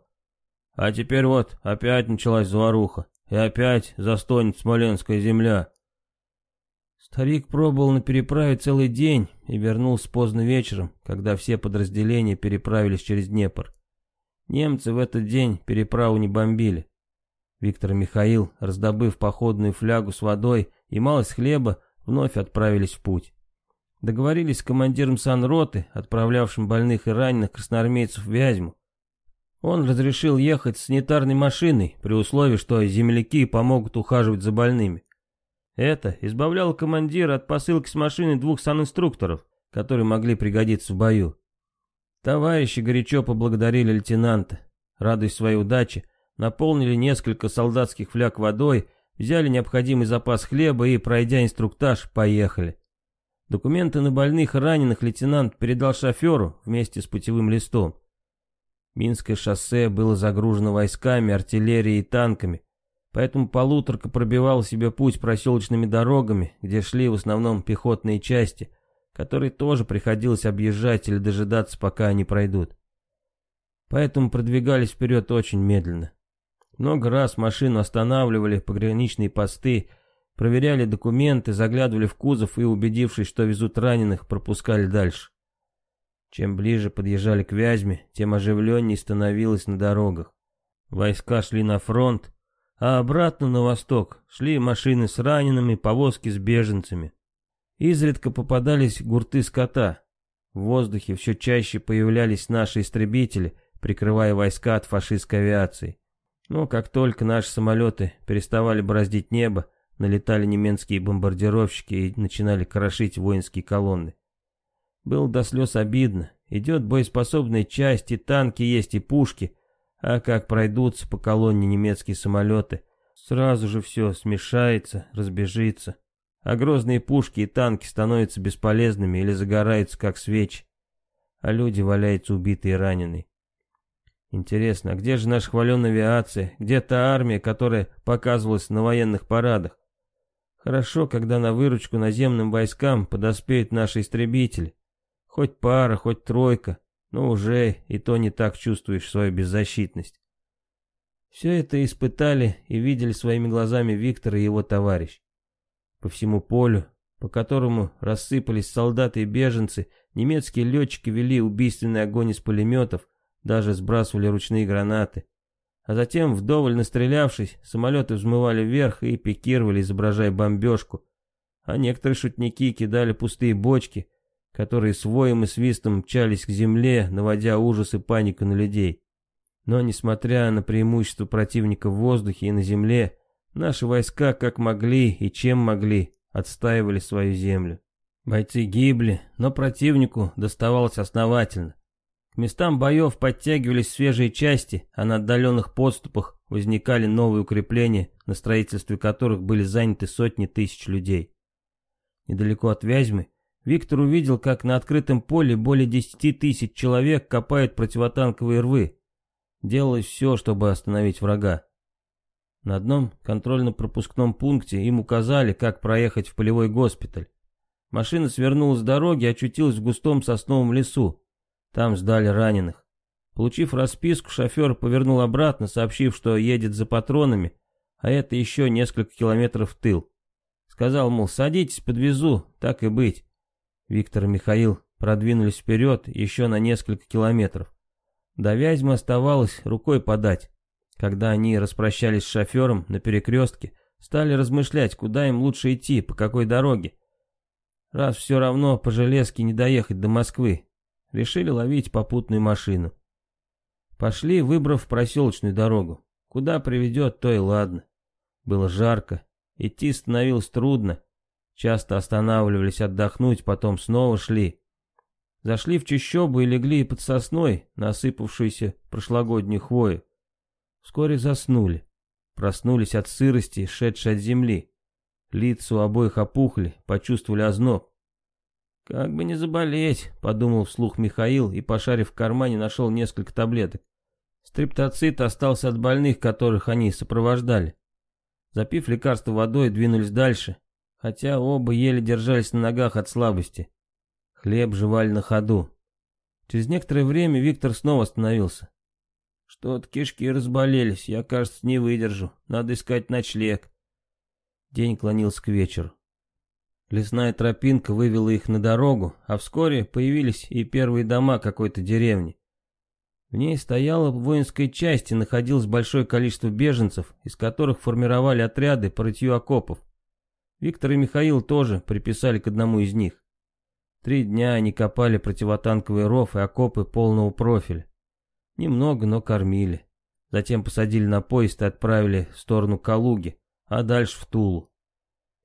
А теперь вот опять началась заваруха, и опять застонет Смоленская земля. Старик пробовал на переправе целый день и вернулся поздно вечером, когда все подразделения переправились через Днепр. Немцы в этот день переправу не бомбили. Виктор и Михаил, раздобыв походную флягу с водой и малость хлеба, вновь отправились в путь. Договорились с командиром санроты, отправлявшим больных и раненых красноармейцев в Вязьму. Он разрешил ехать с санитарной машиной, при условии, что земляки помогут ухаживать за больными. Это избавляло командира от посылки с машины двух санинструкторов, которые могли пригодиться в бою. Товарищи горячо поблагодарили лейтенанта. Радуясь своей удаче, наполнили несколько солдатских фляг водой, взяли необходимый запас хлеба и, пройдя инструктаж, поехали. Документы на больных и раненых лейтенант передал шоферу вместе с путевым листом. Минское шоссе было загружено войсками, артиллерией и танками, Поэтому полуторка пробивал себе путь проселочными дорогами, где шли в основном пехотные части, которые тоже приходилось объезжать или дожидаться, пока они пройдут. Поэтому продвигались вперед очень медленно. Много раз машину останавливали пограничные посты, проверяли документы, заглядывали в кузов и, убедившись, что везут раненых, пропускали дальше. Чем ближе подъезжали к Вязьме, тем оживленнее становилось на дорогах. Войска шли на фронт, а обратно на восток шли машины с ранеными, повозки с беженцами. Изредка попадались гурты скота. В воздухе все чаще появлялись наши истребители, прикрывая войска от фашистской авиации. Но как только наши самолеты переставали бороздить небо, налетали немецкие бомбардировщики и начинали крошить воинские колонны. Было до слез обидно. Идет боеспособная часть, и танки есть, и пушки, а как пройдутся по колонне немецкие самолеты, сразу же все смешается, разбежится. А грозные пушки и танки становятся бесполезными или загораются как свечи. А люди валяются убитые и раненые. Интересно, а где же наша хваленая авиация? Где та армия, которая показывалась на военных парадах? Хорошо, когда на выручку наземным войскам подоспеют наши истребители. Хоть пара, хоть тройка, но уже и то не так чувствуешь свою беззащитность. Все это испытали и видели своими глазами Виктор и его товарищ. По всему полю, по которому рассыпались солдаты и беженцы, немецкие летчики вели убийственный огонь из пулеметов, даже сбрасывали ручные гранаты. А затем, вдоволь настрелявшись, самолеты взмывали вверх и пикировали, изображая бомбежку. А некоторые шутники кидали пустые бочки, которые с воем и свистом мчались к земле, наводя ужас и панику на людей. Но, несмотря на преимущество противника в воздухе и на земле, наши войска как могли и чем могли отстаивали свою землю. Бойцы гибли, но противнику доставалось основательно. К местам боев подтягивались свежие части, а на отдаленных подступах возникали новые укрепления, на строительстве которых были заняты сотни тысяч людей. Недалеко от Вязьмы Виктор увидел, как на открытом поле более десяти тысяч человек копают противотанковые рвы. Делалось все, чтобы остановить врага. На одном контрольно-пропускном пункте им указали, как проехать в полевой госпиталь. Машина свернула с дороги и очутилась в густом сосновом лесу. Там сдали раненых. Получив расписку, шофер повернул обратно, сообщив, что едет за патронами, а это еще несколько километров в тыл. Сказал, мол, садитесь, подвезу, так и быть. Виктор и Михаил продвинулись вперед еще на несколько километров. До Вязьмы оставалось рукой подать. Когда они распрощались с шофером на перекрестке, стали размышлять, куда им лучше идти, по какой дороге. Раз все равно по железке не доехать до Москвы, Решили ловить попутную машину. Пошли, выбрав проселочную дорогу. Куда приведет, то и ладно. Было жарко, идти становилось трудно. Часто останавливались отдохнуть, потом снова шли. Зашли в чащобу и легли под сосной, насыпавшуюся прошлогоднюю хвою. Вскоре заснули. Проснулись от сырости, шедшей от земли. Лица у обоих опухли, почувствовали озноб. «Как бы не заболеть», — подумал вслух Михаил и, пошарив в кармане, нашел несколько таблеток. Стриптоцит остался от больных, которых они сопровождали. Запив лекарство водой, двинулись дальше, хотя оба еле держались на ногах от слабости. Хлеб жевали на ходу. Через некоторое время Виктор снова остановился. «Что-то кишки разболелись, я, кажется, не выдержу. Надо искать ночлег». День клонился к вечеру. Лесная тропинка вывела их на дорогу, а вскоре появились и первые дома какой-то деревни. В ней стояла воинская часть и находилось большое количество беженцев, из которых формировали отряды по рытью окопов. Виктор и Михаил тоже приписали к одному из них. Три дня они копали противотанковый ров и окопы полного профиля. Немного, но кормили. Затем посадили на поезд и отправили в сторону Калуги, а дальше в Тулу.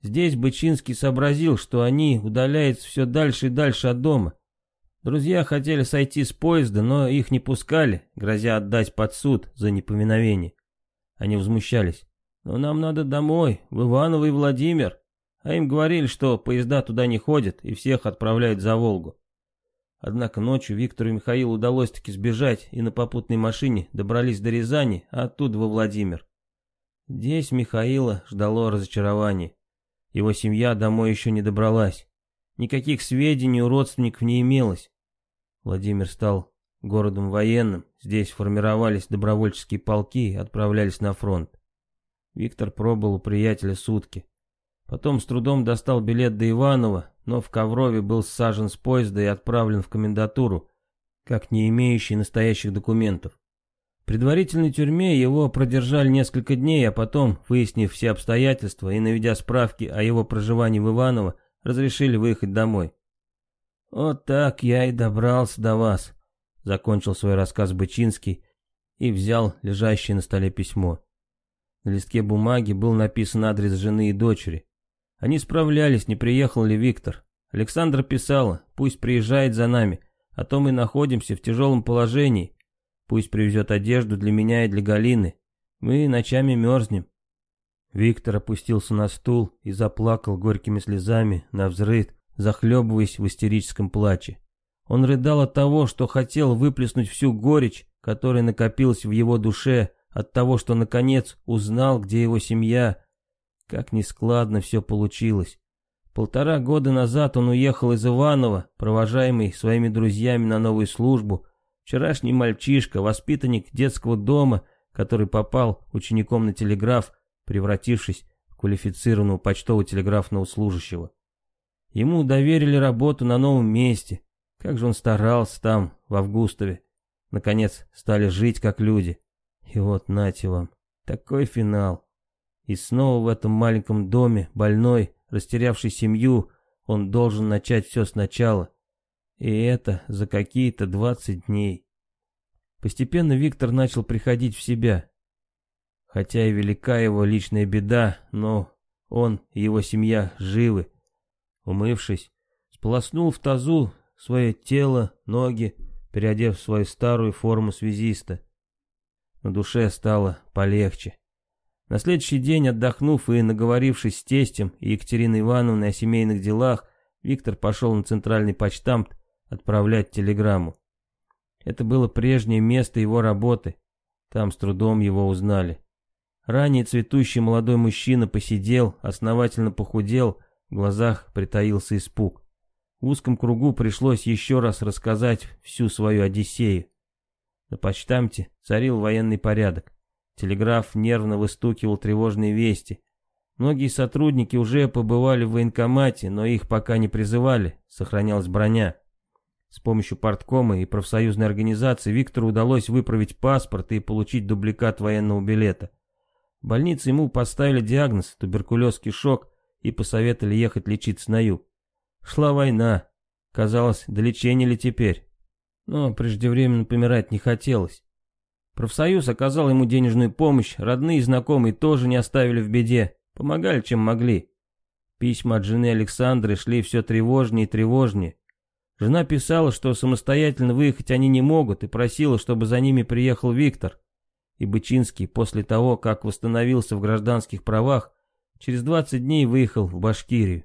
Здесь Бычинский сообразил, что они удаляются все дальше и дальше от дома. Друзья хотели сойти с поезда, но их не пускали, грозя отдать под суд за непоминовение. Они возмущались. «Но нам надо домой, в Иваново и Владимир». А им говорили, что поезда туда не ходят и всех отправляют за Волгу. Однако ночью Виктору и Михаилу удалось таки сбежать и на попутной машине добрались до Рязани, а оттуда во Владимир. Здесь Михаила ждало разочарование. Его семья домой еще не добралась. Никаких сведений у родственников не имелось. Владимир стал городом военным, здесь формировались добровольческие полки и отправлялись на фронт. Виктор пробыл у приятеля сутки. Потом с трудом достал билет до Иванова, но в Коврове был сажен с поезда и отправлен в комендатуру, как не имеющий настоящих документов предварительной тюрьме его продержали несколько дней, а потом, выяснив все обстоятельства и наведя справки о его проживании в Иваново, разрешили выехать домой. «Вот так я и добрался до вас», — закончил свой рассказ Бычинский и взял лежащее на столе письмо. На листке бумаги был написан адрес жены и дочери. Они справлялись, не приехал ли Виктор. Александра писала, пусть приезжает за нами, а то мы находимся в тяжелом положении, Пусть привезет одежду для меня и для Галины. Мы ночами мерзнем. Виктор опустился на стул и заплакал горькими слезами на взрыв, захлебываясь в истерическом плаче. Он рыдал от того, что хотел выплеснуть всю горечь, которая накопилась в его душе, от того, что наконец узнал, где его семья. Как нескладно все получилось. Полтора года назад он уехал из Иванова, провожаемый своими друзьями на новую службу, Вчерашний мальчишка, воспитанник детского дома, который попал учеником на телеграф, превратившись в квалифицированного почтово-телеграфного служащего. Ему доверили работу на новом месте. Как же он старался там, в Августове. наконец, стали жить как люди. И вот, нате вам, такой финал. И снова в этом маленьком доме, больной, растерявший семью, он должен начать все сначала. И это за какие-то двадцать дней. Постепенно Виктор начал приходить в себя. Хотя и велика его личная беда, но он и его семья живы. Умывшись, сполоснул в тазу свое тело, ноги, переодев свою старую форму связиста. На душе стало полегче. На следующий день, отдохнув и наговорившись с тестем и Екатериной Ивановной о семейных делах, Виктор пошел на центральный почтамт отправлять телеграмму. Это было прежнее место его работы. Там с трудом его узнали. Ранее цветущий молодой мужчина посидел, основательно похудел, в глазах притаился испуг. В узком кругу пришлось еще раз рассказать всю свою Одиссею. На почтамте царил военный порядок. Телеграф нервно выстукивал тревожные вести. Многие сотрудники уже побывали в военкомате, но их пока не призывали, сохранялась броня. С помощью парткома и профсоюзной организации Виктору удалось выправить паспорт и получить дубликат военного билета. В больнице ему поставили диагноз туберкулезский шок и посоветовали ехать лечиться на юг. Шла война. Казалось, до лечения ли теперь? Но преждевременно помирать не хотелось. Профсоюз оказал ему денежную помощь, родные и знакомые тоже не оставили в беде, помогали чем могли. Письма от жены Александры шли все тревожнее и тревожнее. Жена писала, что самостоятельно выехать они не могут, и просила, чтобы за ними приехал Виктор. И Бычинский, после того, как восстановился в гражданских правах, через 20 дней выехал в Башкирию.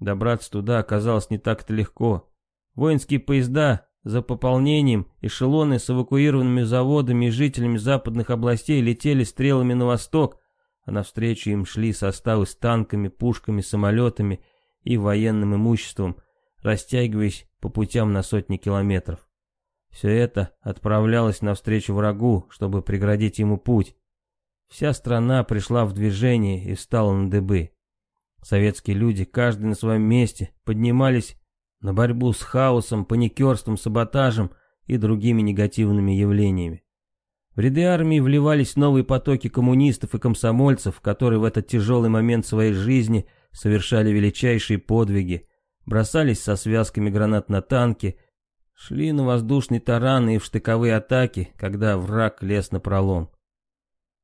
Добраться туда оказалось не так-то легко. Воинские поезда за пополнением, эшелоны с эвакуированными заводами и жителями западных областей летели стрелами на восток, а навстречу им шли составы с танками, пушками, самолетами и военным имуществом, растягиваясь по путям на сотни километров. Все это отправлялось навстречу врагу, чтобы преградить ему путь. Вся страна пришла в движение и встала на дыбы. Советские люди, каждый на своем месте, поднимались на борьбу с хаосом, паникерством, саботажем и другими негативными явлениями. В ряды армии вливались новые потоки коммунистов и комсомольцев, которые в этот тяжелый момент своей жизни совершали величайшие подвиги, бросались со связками гранат на танки, шли на воздушные тараны и в штыковые атаки, когда враг лез на пролом.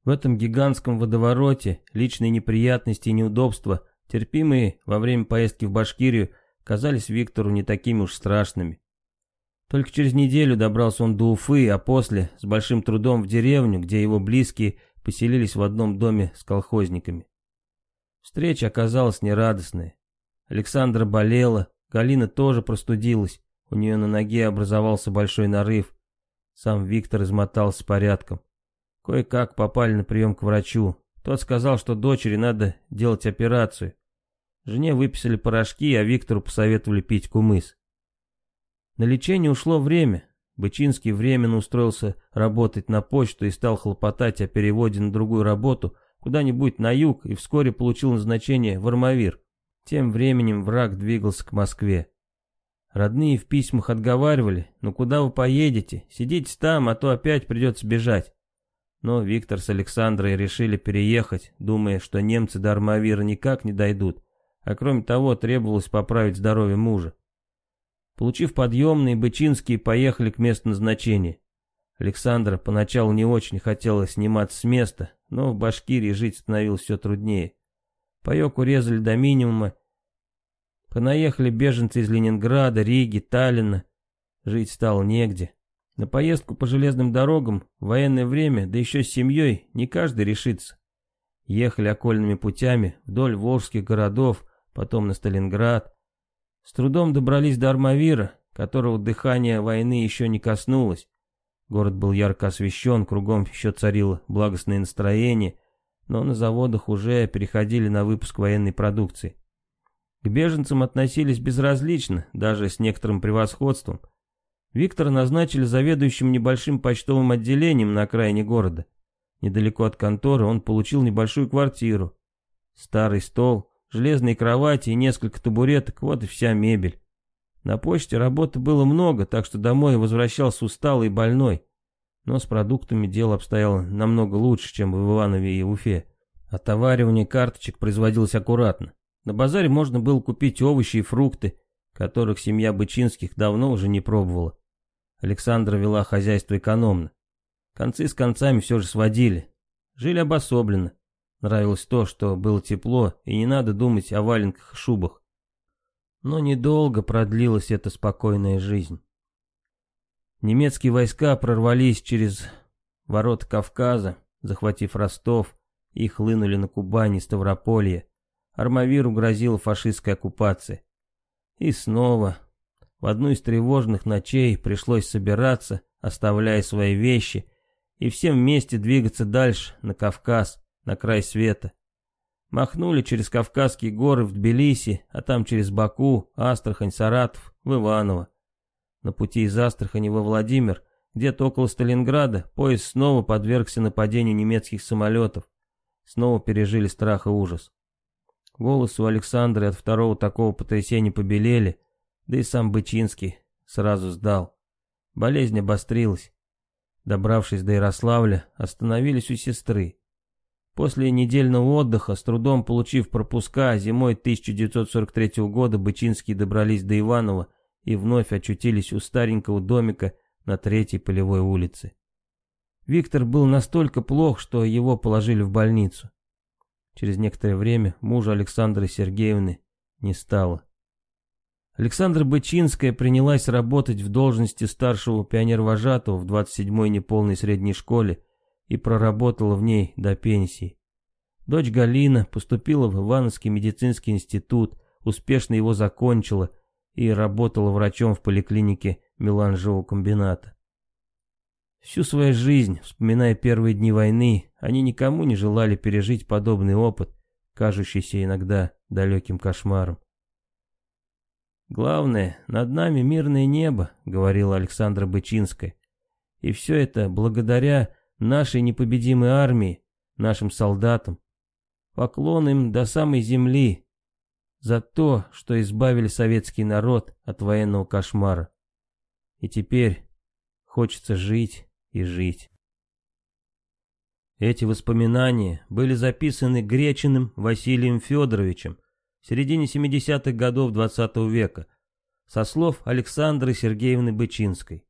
В этом гигантском водовороте личные неприятности и неудобства – терпимые во время поездки в Башкирию, казались Виктору не такими уж страшными. Только через неделю добрался он до Уфы, а после, с большим трудом в деревню, где его близкие поселились в одном доме с колхозниками. Встреча оказалась нерадостная. Александра болела, Галина тоже простудилась, у нее на ноге образовался большой нарыв. Сам Виктор измотался порядком. Кое-как попали на прием к врачу, тот сказал, что дочери надо делать операцию. Жене выписали порошки, а Виктору посоветовали пить кумыс. На лечение ушло время. Бычинский временно устроился работать на почту и стал хлопотать о переводе на другую работу куда-нибудь на юг и вскоре получил назначение в Армавир. Тем временем враг двигался к Москве. Родные в письмах отговаривали, ну куда вы поедете, сидите там, а то опять придется бежать. Но Виктор с Александрой решили переехать, думая, что немцы до Армавира никак не дойдут, а кроме того требовалось поправить здоровье мужа. Получив подъемные, Бычинские поехали к месту назначения. Александра поначалу не очень хотела сниматься с места, но в Башкирии жить становилось все труднее. Паек урезали до минимума. Понаехали беженцы из Ленинграда, Риги, Таллина. Жить стало негде. На поездку по железным дорогам в военное время, да еще с семьей, не каждый решится. Ехали окольными путями вдоль волжских городов, потом на Сталинград. С трудом добрались до Армавира, которого дыхание войны еще не коснулось. Город был ярко освещен, кругом еще царило благостное настроение, но на заводах уже переходили на выпуск военной продукции. К беженцам относились безразлично, даже с некоторым превосходством – Виктора назначили заведующим небольшим почтовым отделением на окраине города. Недалеко от конторы он получил небольшую квартиру. Старый стол, железные кровати и несколько табуреток, вот и вся мебель. На почте работы было много, так что домой возвращался усталый и больной. Но с продуктами дело обстояло намного лучше, чем в Иванове и Уфе. Отоваривание карточек производилось аккуратно. На базаре можно было купить овощи и фрукты, которых семья Бычинских давно уже не пробовала. Александра вела хозяйство экономно. Концы с концами все же сводили. Жили обособленно. Нравилось то, что было тепло, и не надо думать о валенках и шубах. Но недолго продлилась эта спокойная жизнь. Немецкие войска прорвались через ворота Кавказа, захватив Ростов, и хлынули на Кубань и Ставрополье. Армавиру грозила фашистская оккупация. И снова, в одну из тревожных ночей пришлось собираться, оставляя свои вещи, и всем вместе двигаться дальше, на Кавказ, на край света. Махнули через Кавказские горы в Тбилиси, а там через Баку, Астрахань, Саратов, в Иваново. На пути из Астрахани во Владимир, где-то около Сталинграда, поезд снова подвергся нападению немецких самолетов. Снова пережили страх и ужас. Волосы у Александра от второго такого потрясения побелели, да и сам Бычинский сразу сдал. Болезнь обострилась. Добравшись до Ярославля, остановились у сестры. После недельного отдыха, с трудом получив пропуска, зимой 1943 года Бычинские добрались до Иванова и вновь очутились у старенького домика на Третьей полевой улице. Виктор был настолько плох, что его положили в больницу. Через некоторое время мужа Александры Сергеевны не стало. Александра Бычинская принялась работать в должности старшего пионер-вожатого в 27-й неполной средней школе и проработала в ней до пенсии. Дочь Галина поступила в Ивановский медицинский институт, успешно его закончила и работала врачом в поликлинике Меланжевого комбината. Всю свою жизнь, вспоминая первые дни войны, они никому не желали пережить подобный опыт, кажущийся иногда далеким кошмаром. «Главное, над нами мирное небо», — говорила Александра Бычинская. «И все это благодаря нашей непобедимой армии, нашим солдатам. Поклон им до самой земли за то, что избавили советский народ от военного кошмара. И теперь хочется жить и жить. Эти воспоминания были записаны Гречиным Василием Федоровичем в середине 70-х годов XX -го века со слов Александры Сергеевны Бычинской.